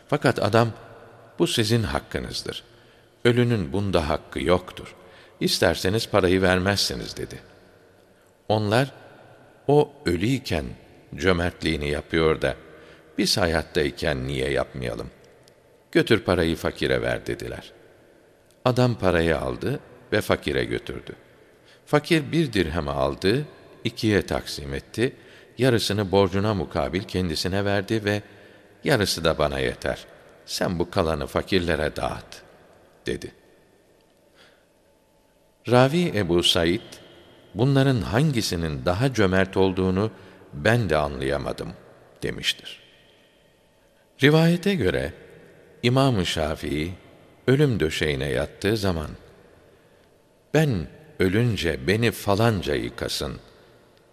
Fakat adam, bu sizin hakkınızdır. Ölünün bunda hakkı yoktur. İsterseniz parayı vermezsiniz dedi. Onlar, o ölüyken cömertliğini yapıyor da, biz hayattayken niye yapmayalım? Götür parayı fakire ver dediler. Adam parayı aldı ve fakire götürdü. Fakir bir dirhemi aldı, ikiye taksim etti, yarısını borcuna mukabil kendisine verdi ve yarısı da bana yeter. Sen bu kalanı fakirlere dağıt, dedi. Ravi Ebu Said, bunların hangisinin daha cömert olduğunu ben de anlayamadım, demiştir. Rivayete göre, İmam-ı Şafii, ölüm döşeğine yattığı zaman, ben ölünce beni falanca yıkasın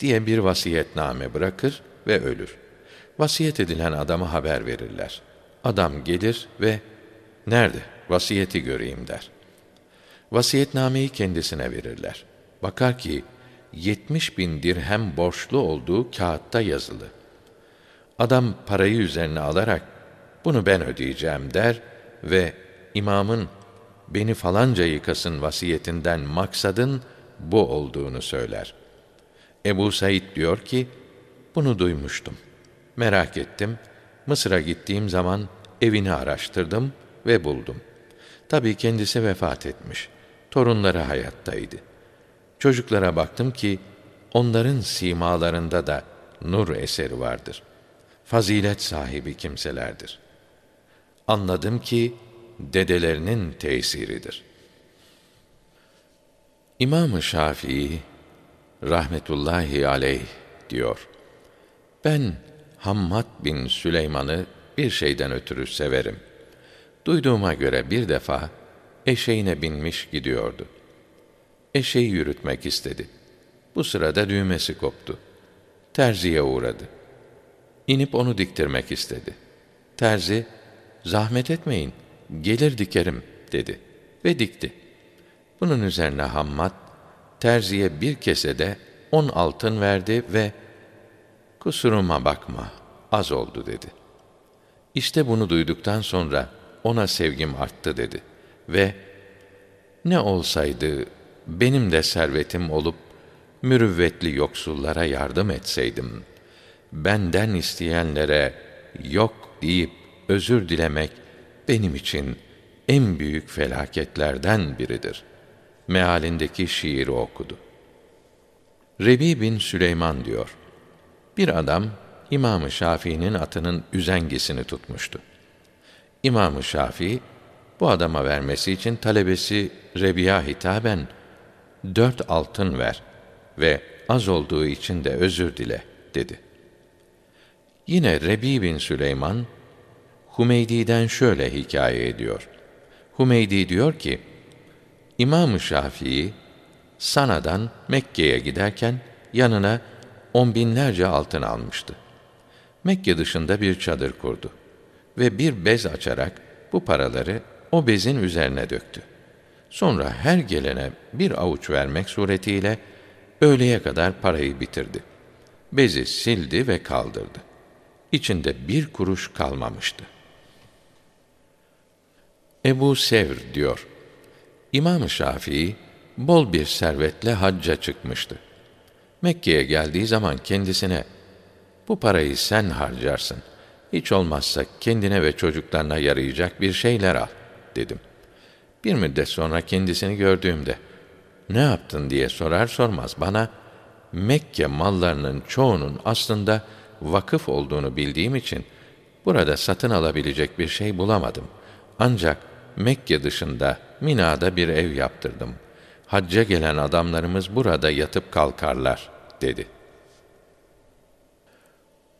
diye bir vasiyetname bırakır ve ölür. Vasiyet edilen adama haber verirler. Adam gelir ve nerede vasiyeti göreyim der. Vasiyetnameyi kendisine verirler. Bakar ki yetmiş bin dirhem borçlu olduğu kağıtta yazılı. Adam parayı üzerine alarak bunu ben ödeyeceğim der ve imamın beni falanca yıkasın vasiyetinden maksadın bu olduğunu söyler. Ebu Said diyor ki, bunu duymuştum. Merak ettim. Mısır'a gittiğim zaman evini araştırdım ve buldum. Tabii kendisi vefat etmiş. Torunları hayattaydı. Çocuklara baktım ki onların simalarında da nur eseri vardır. Fazilet sahibi kimselerdir. Anladım ki dedelerinin tesiridir. İmam-ı Şafii rahmetullahi aleyh diyor. Ben Hammad bin Süleyman'ı bir şeyden ötürü severim. Duyduğuma göre bir defa eşeğine binmiş gidiyordu. Eşeği yürütmek istedi. Bu sırada düğmesi koptu. Terziye uğradı. İnip onu diktirmek istedi. Terzi, zahmet etmeyin, gelir dikerim dedi ve dikti. Bunun üzerine Hammad, terziye bir kesede on altın verdi ve kusuruma bakma, az oldu dedi. İşte bunu duyduktan sonra ona sevgim arttı dedi. Ve ne olsaydı benim de servetim olup mürüvvetli yoksullara yardım etseydim, benden isteyenlere yok deyip özür dilemek benim için en büyük felaketlerden biridir. Mealindeki şiiri okudu. Rebi bin Süleyman diyor. Bir adam İmam-ı Şafii'nin atının üzengisini tutmuştu. İmam-ı Şafii bu adama vermesi için talebesi Rebiya hitaben dört altın ver ve az olduğu için de özür dile dedi. Yine Rebi bin Süleyman Humeydi'den şöyle hikaye ediyor. Humeydi diyor ki, İmam-ı Şafii Sana'dan Mekke'ye giderken yanına on binlerce altın almıştı. Mekke dışında bir çadır kurdu ve bir bez açarak bu paraları o bezin üzerine döktü. Sonra her gelene bir avuç vermek suretiyle öğleye kadar parayı bitirdi. Bezi sildi ve kaldırdı. İçinde bir kuruş kalmamıştı. Ebu Sevr diyor. İmam-ı Şafii bol bir servetle hacca çıkmıştı. Mekke'ye geldiği zaman kendisine bu parayı sen harcarsın. Hiç olmazsa kendine ve çocuklarına yarayacak bir şeyler al dedim. Bir müddet sonra kendisini gördüğümde ne yaptın diye sorar sormaz bana Mekke mallarının çoğunun aslında vakıf olduğunu bildiğim için burada satın alabilecek bir şey bulamadım. Ancak Mekke dışında Mina'da bir ev yaptırdım. Hacca gelen adamlarımız burada yatıp kalkarlar dedi.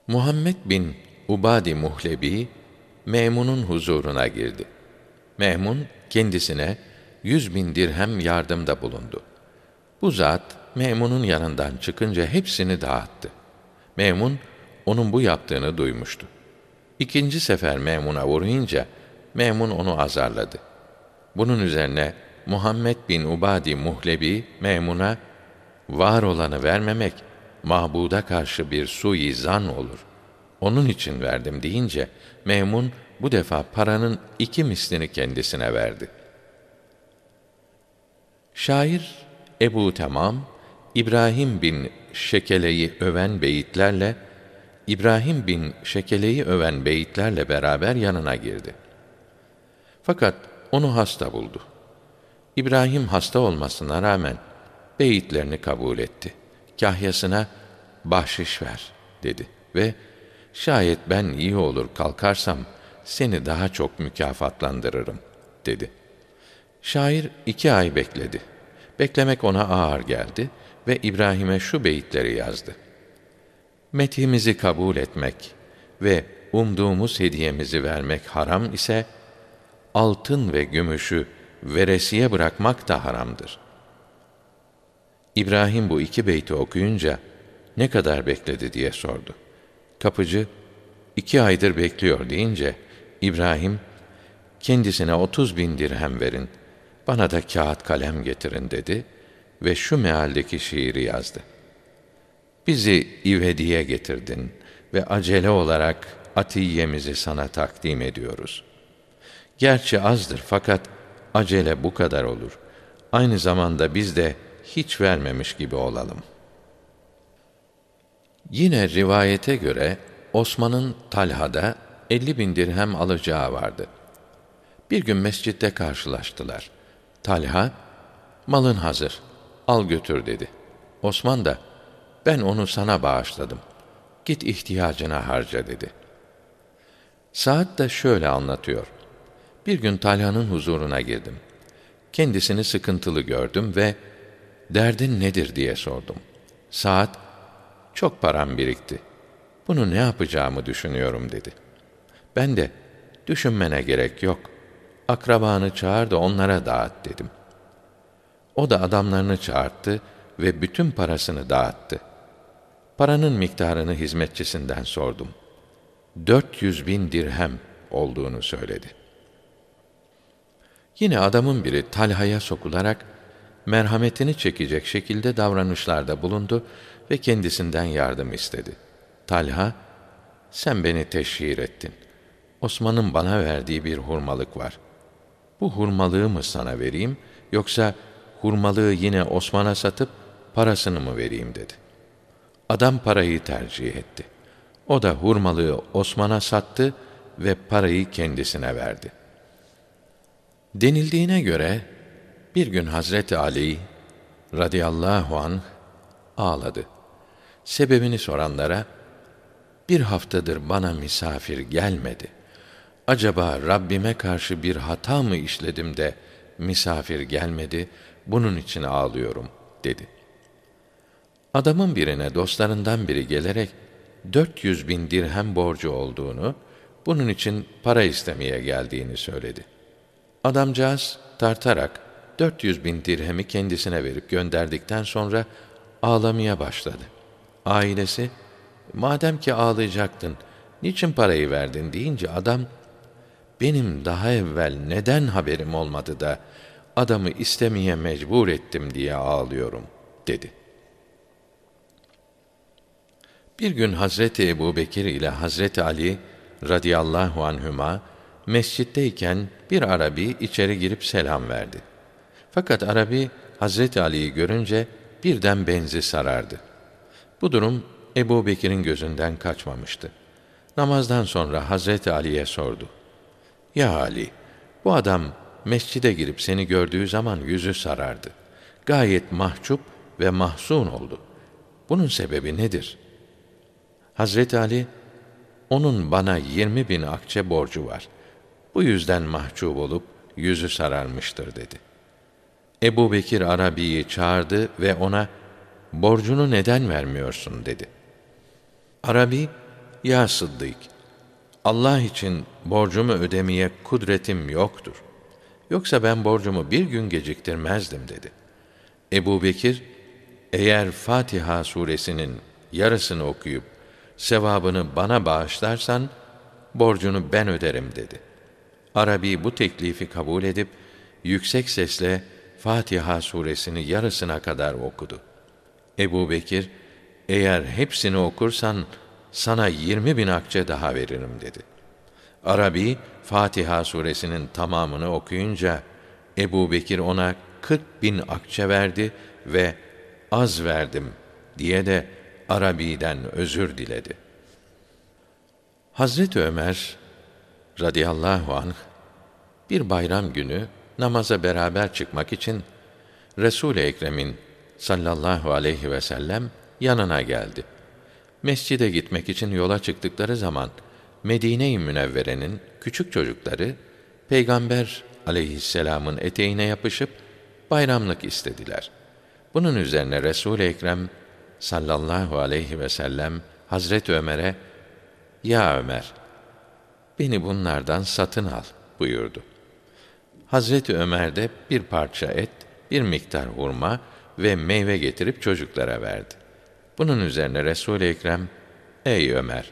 Muhammed bin Ubadi Muhlebi Memun'un huzuruna girdi. Memun kendisine yüz bin dirhem yardımda bulundu. Bu zat Memun'un yanından çıkınca hepsini dağıttı. Memun onun bu yaptığını duymuştu. İkinci sefer Memun'a uğrayınca Memun onu azarladı. Bunun üzerine Muhammed bin Ubadi Muhlebi Memun'a var olanı vermemek mahbuda karşı bir suizan olur. Onun için verdim deyince Memun bu defa paranın iki mislini kendisine verdi. Şair Ebu Tamam İbrahim bin Şekele'yi öven beyitlerle İbrahim bin Şekele'yi öven beyitlerle beraber yanına girdi. Fakat onu hasta buldu. İbrahim hasta olmasına rağmen beyitlerini kabul etti. Kahyasına bahşiş ver dedi ve şayet ben iyi olur kalkarsam seni daha çok mükafatlandırırım dedi. Şair iki ay bekledi. Beklemek ona ağır geldi ve İbrahim'e şu beyitleri yazdı. Metimizi kabul etmek ve umduğumuz hediyemizi vermek haram ise, altın ve gümüşü veresiye bırakmak da haramdır. İbrahim bu iki beyti okuyunca, ne kadar bekledi diye sordu. Kapıcı, iki aydır bekliyor deyince, İbrahim, kendisine otuz bin dirhem verin, bana da kağıt kalem getirin dedi ve şu mealdeki şiiri yazdı. Bizi ivediye getirdin ve acele olarak atiyemizi sana takdim ediyoruz. Gerçi azdır fakat acele bu kadar olur. Aynı zamanda biz de hiç vermemiş gibi olalım. Yine rivayete göre Osman'ın Talha'da 50 bin dirhem alacağı vardı. Bir gün mescitte karşılaştılar. Talha, malın hazır, al götür dedi. Osman da, ben onu sana bağışladım. Git ihtiyacına harca dedi. Saat da şöyle anlatıyor. Bir gün Talha'nın huzuruna girdim. Kendisini sıkıntılı gördüm ve derdin nedir diye sordum. Saat, çok param birikti. Bunu ne yapacağımı düşünüyorum dedi. Ben de, düşünmene gerek yok. Akrabanı çağır da onlara dağıt dedim. O da adamlarını çağırttı ve bütün parasını dağıttı. Paranın miktarını hizmetçisinden sordum. Dört yüz bin dirhem olduğunu söyledi.'' Yine adamın biri Talha'ya sokularak merhametini çekecek şekilde davranışlarda bulundu ve kendisinden yardım istedi. Talha, sen beni teşhir ettin. Osman'ın bana verdiği bir hurmalık var. Bu hurmalığı mı sana vereyim yoksa hurmalığı yine Osman'a satıp parasını mı vereyim dedi. Adam parayı tercih etti. O da hurmalığı Osman'a sattı ve parayı kendisine verdi. Denildiğine göre bir gün Hazreti Ali radıyallahu anh ağladı. Sebebini soranlara bir haftadır bana misafir gelmedi. Acaba Rabbime karşı bir hata mı işledim de misafir gelmedi, bunun için ağlıyorum dedi. Adamın birine dostlarından biri gelerek 400 bin dirhem borcu olduğunu, bunun için para istemeye geldiğini söyledi. Adamcağız tartarak 400 bin dirhemi kendisine verip gönderdikten sonra ağlamaya başladı. Ailesi, madem ki ağlayacaktın, niçin parayı verdin deyince adam, benim daha evvel neden haberim olmadı da adamı istemeye mecbur ettim diye ağlıyorum dedi. Bir gün Hazreti Ebu Bekir ile Hazreti Ali radıyallahu anhüma mescitteyken bir Arabi içeri girip selam verdi. Fakat Arabi Hazreti Ali'yi görünce birden benzi sarardı. Bu durum Ebu Bekir'in gözünden kaçmamıştı. Namazdan sonra Hazreti Ali'ye sordu. Ya Ali, bu adam mescide girip seni gördüğü zaman yüzü sarardı. Gayet mahcup ve mahzun oldu. Bunun sebebi nedir? Hazreti Ali, onun bana yirmi bin akçe borcu var. Bu yüzden mahcup olup yüzü sararmıştır dedi. Ebu Bekir Arabi'yi çağırdı ve ona, borcunu neden vermiyorsun dedi. Arabi, ya Sıddık, Allah için borcumu ödemeye kudretim yoktur. Yoksa ben borcumu bir gün geciktirmezdim dedi. Ebu Bekir, eğer Fatiha suresinin yarısını okuyup sevabını bana bağışlarsan borcunu ben öderim dedi. Arabi bu teklifi kabul edip yüksek sesle Fatiha suresini yarısına kadar okudu. Ebu Bekir, eğer hepsini okursan sana yirmi bin akçe daha veririm dedi. Arabi, Fatiha suresinin tamamını okuyunca, Ebu Bekir ona kırk bin akçe verdi ve az verdim diye de Arabi'den özür diledi. Hazreti Ömer radıyallahu anh bir bayram günü namaza beraber çıkmak için Resul-i Ekrem'in sallallahu aleyhi ve sellem yanına geldi. Mescide gitmek için yola çıktıkları zaman Medine-i Münevvere'nin küçük çocukları Peygamber aleyhisselamın eteğine yapışıp bayramlık istediler. Bunun üzerine Resul-i Ekrem sallallahu aleyhi ve sellem Hazret Ömer'e "Ya Ömer, beni bunlardan satın al." buyurdu. Hazreti Ömer de bir parça et, bir miktar hurma ve meyve getirip çocuklara verdi. Bunun üzerine Resul-i Ekrem, Ey Ömer!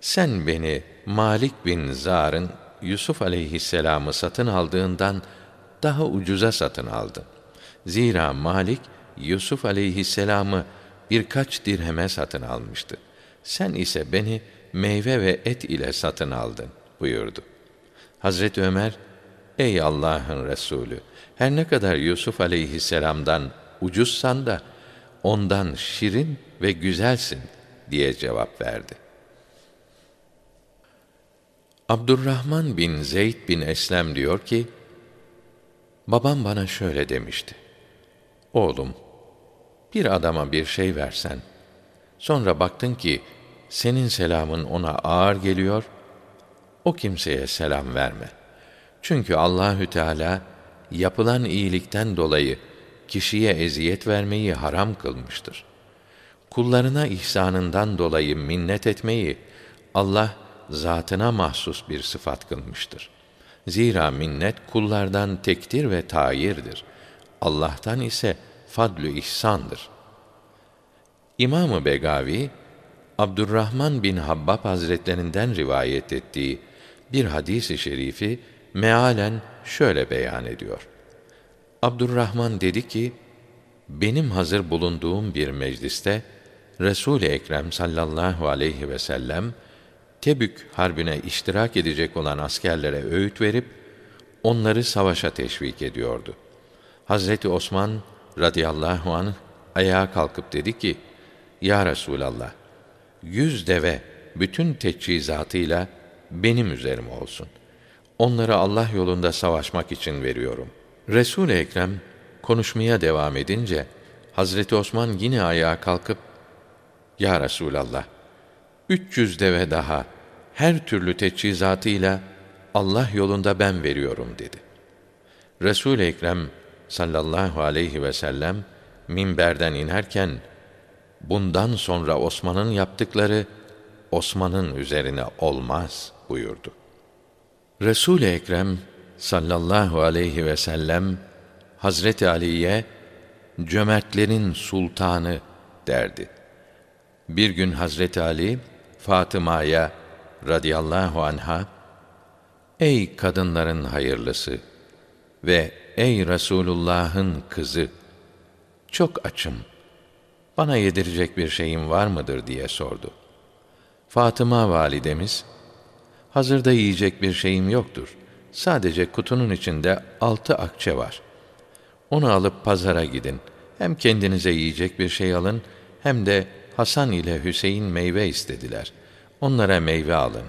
Sen beni Malik bin Zar'ın Yusuf aleyhisselamı satın aldığından daha ucuza satın aldın. Zira Malik, Yusuf aleyhisselamı birkaç dirheme satın almıştı. Sen ise beni meyve ve et ile satın aldın buyurdu. Hazreti Ömer, ey Allah'ın Resulü, her ne kadar Yusuf aleyhisselamdan ucuzsan da ondan şirin ve güzelsin diye cevap verdi. Abdurrahman bin Zeyd bin Eslem diyor ki, babam bana şöyle demişti. Oğlum, bir adama bir şey versen, sonra baktın ki senin selamın ona ağır geliyor, o kimseye selam verme. Çünkü Allahü Teala yapılan iyilikten dolayı kişiye eziyet vermeyi haram kılmıştır. Kullarına ihsanından dolayı minnet etmeyi Allah zatına mahsus bir sıfat kılmıştır. Zira minnet kullardan tektir ve tayirdir. Allah'tan ise fadlü ihsandır. İmamı Begavi Abdurrahman bin Habbab Hazretlerinden rivayet ettiği bir hadisi şerifi mealen şöyle beyan ediyor. Abdurrahman dedi ki, benim hazır bulunduğum bir mecliste Resul-i Ekrem sallallahu aleyhi ve sellem Tebük harbine iştirak edecek olan askerlere öğüt verip onları savaşa teşvik ediyordu. Hazreti Osman radıyallahu anh ayağa kalkıp dedi ki: Ya Resulallah, yüz deve bütün teçhizatıyla benim üzerim olsun. Onları Allah yolunda savaşmak için veriyorum. Resul-i Ekrem konuşmaya devam edince Hazreti Osman yine ayağa kalkıp Ya Resulallah 300 deve daha her türlü teçhizatıyla Allah yolunda ben veriyorum dedi. Resul-i Ekrem sallallahu aleyhi ve sellem minberden inerken bundan sonra Osman'ın yaptıkları Osman'ın üzerine olmaz buyurdu. Resul-i Ekrem sallallahu aleyhi ve sellem Hazreti Ali'ye cömertlerin sultanı derdi. Bir gün Hazreti Ali Fatıma'ya radıyallahu anha Ey kadınların hayırlısı ve ey Resulullah'ın kızı çok açım. Bana yedirecek bir şeyin var mıdır diye sordu. Fatıma validemiz hazırda yiyecek bir şeyim yoktur. Sadece kutunun içinde altı akçe var. Onu alıp pazara gidin. Hem kendinize yiyecek bir şey alın, hem de Hasan ile Hüseyin meyve istediler. Onlara meyve alın,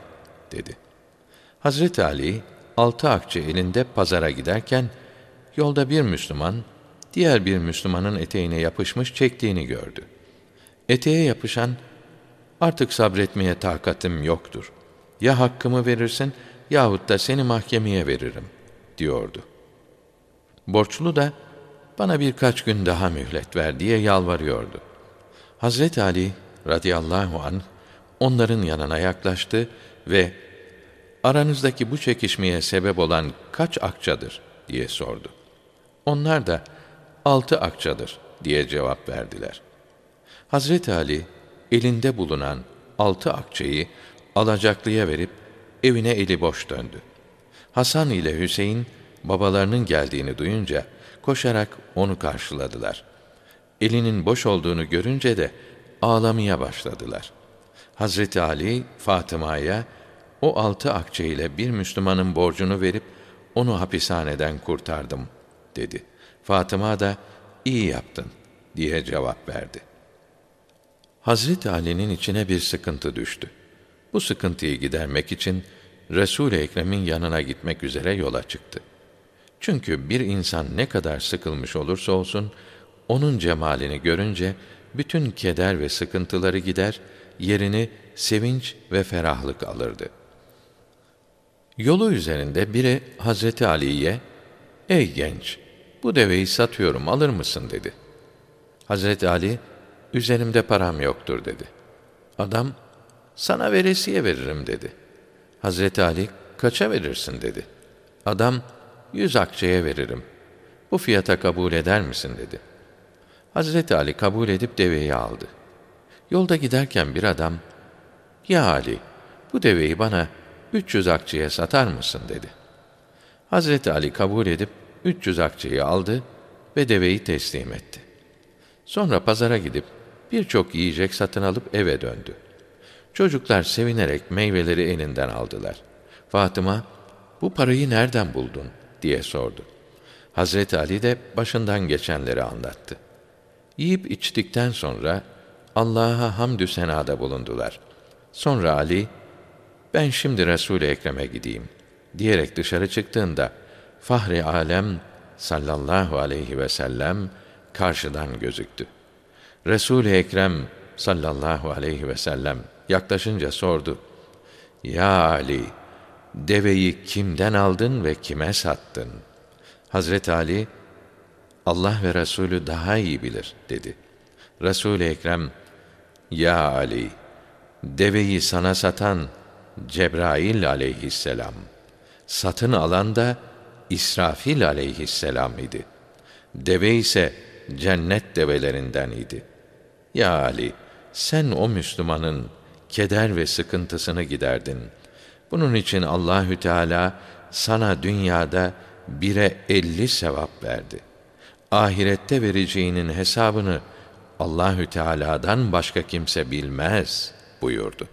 dedi. Hazreti Ali, altı akçe elinde pazara giderken, yolda bir Müslüman, diğer bir Müslümanın eteğine yapışmış çektiğini gördü. Eteğe yapışan, artık sabretmeye takatim yoktur. Ya hakkımı verirsin, yahut da seni mahkemeye veririm, diyordu. Borçlu da, bana birkaç gün daha mühlet ver diye yalvarıyordu. Hazret Ali radıyallahu an onların yanına yaklaştı ve aranızdaki bu çekişmeye sebep olan kaç akçadır diye sordu. Onlar da altı akçadır diye cevap verdiler. Hazret Ali elinde bulunan altı akçeyi alacaklıya verip evine eli boş döndü. Hasan ile Hüseyin babalarının geldiğini duyunca koşarak onu karşıladılar. Elinin boş olduğunu görünce de ağlamaya başladılar. Hazreti Ali Fatıma'ya o altı akçe ile bir Müslümanın borcunu verip onu hapishaneden kurtardım dedi. Fatıma da iyi yaptın diye cevap verdi. Hazreti Ali'nin içine bir sıkıntı düştü. Bu sıkıntıyı gidermek için Resul-i Ekrem'in yanına gitmek üzere yola çıktı. Çünkü bir insan ne kadar sıkılmış olursa olsun, onun cemalini görünce bütün keder ve sıkıntıları gider, yerini sevinç ve ferahlık alırdı. Yolu üzerinde biri Hazreti Ali'ye, "Ey genç, bu deveyi satıyorum, alır mısın?" dedi. Hazreti Ali, "Üzerimde param yoktur." dedi. Adam, "Sana veresiye veririm." dedi. Hazreti Ali, "Kaça verirsin?" dedi. Adam, yüz akçeye veririm. Bu fiyata kabul eder misin dedi. Hazreti Ali kabul edip deveyi aldı. Yolda giderken bir adam, ya Ali, bu deveyi bana 300 akçeye satar mısın dedi. Hazreti Ali kabul edip 300 akçeyi aldı ve deveyi teslim etti. Sonra pazara gidip birçok yiyecek satın alıp eve döndü. Çocuklar sevinerek meyveleri elinden aldılar. Fatıma, bu parayı nereden buldun? diye sordu. Hazreti Ali de başından geçenleri anlattı. Yiyip içtikten sonra Allah'a hamdü senada bulundular. Sonra Ali, ben şimdi Resul-i Ekrem'e gideyim diyerek dışarı çıktığında Fahri Alem sallallahu aleyhi ve sellem karşıdan gözüktü. Resul-i Ekrem sallallahu aleyhi ve sellem yaklaşınca sordu. Ya Ali, deveyi kimden aldın ve kime sattın? Hazret Ali, Allah ve Resulü daha iyi bilir dedi. Resul-i Ekrem, Ya Ali, deveyi sana satan Cebrail aleyhisselam, satın alan da İsrafil aleyhisselam idi. Deve ise cennet develerinden idi. Ya Ali, sen o Müslümanın keder ve sıkıntısını giderdin.'' Bunun için Allahü Teala sana dünyada bire elli sevap verdi. Ahirette vereceğinin hesabını Allahü Teala'dan başka kimse bilmez buyurdu.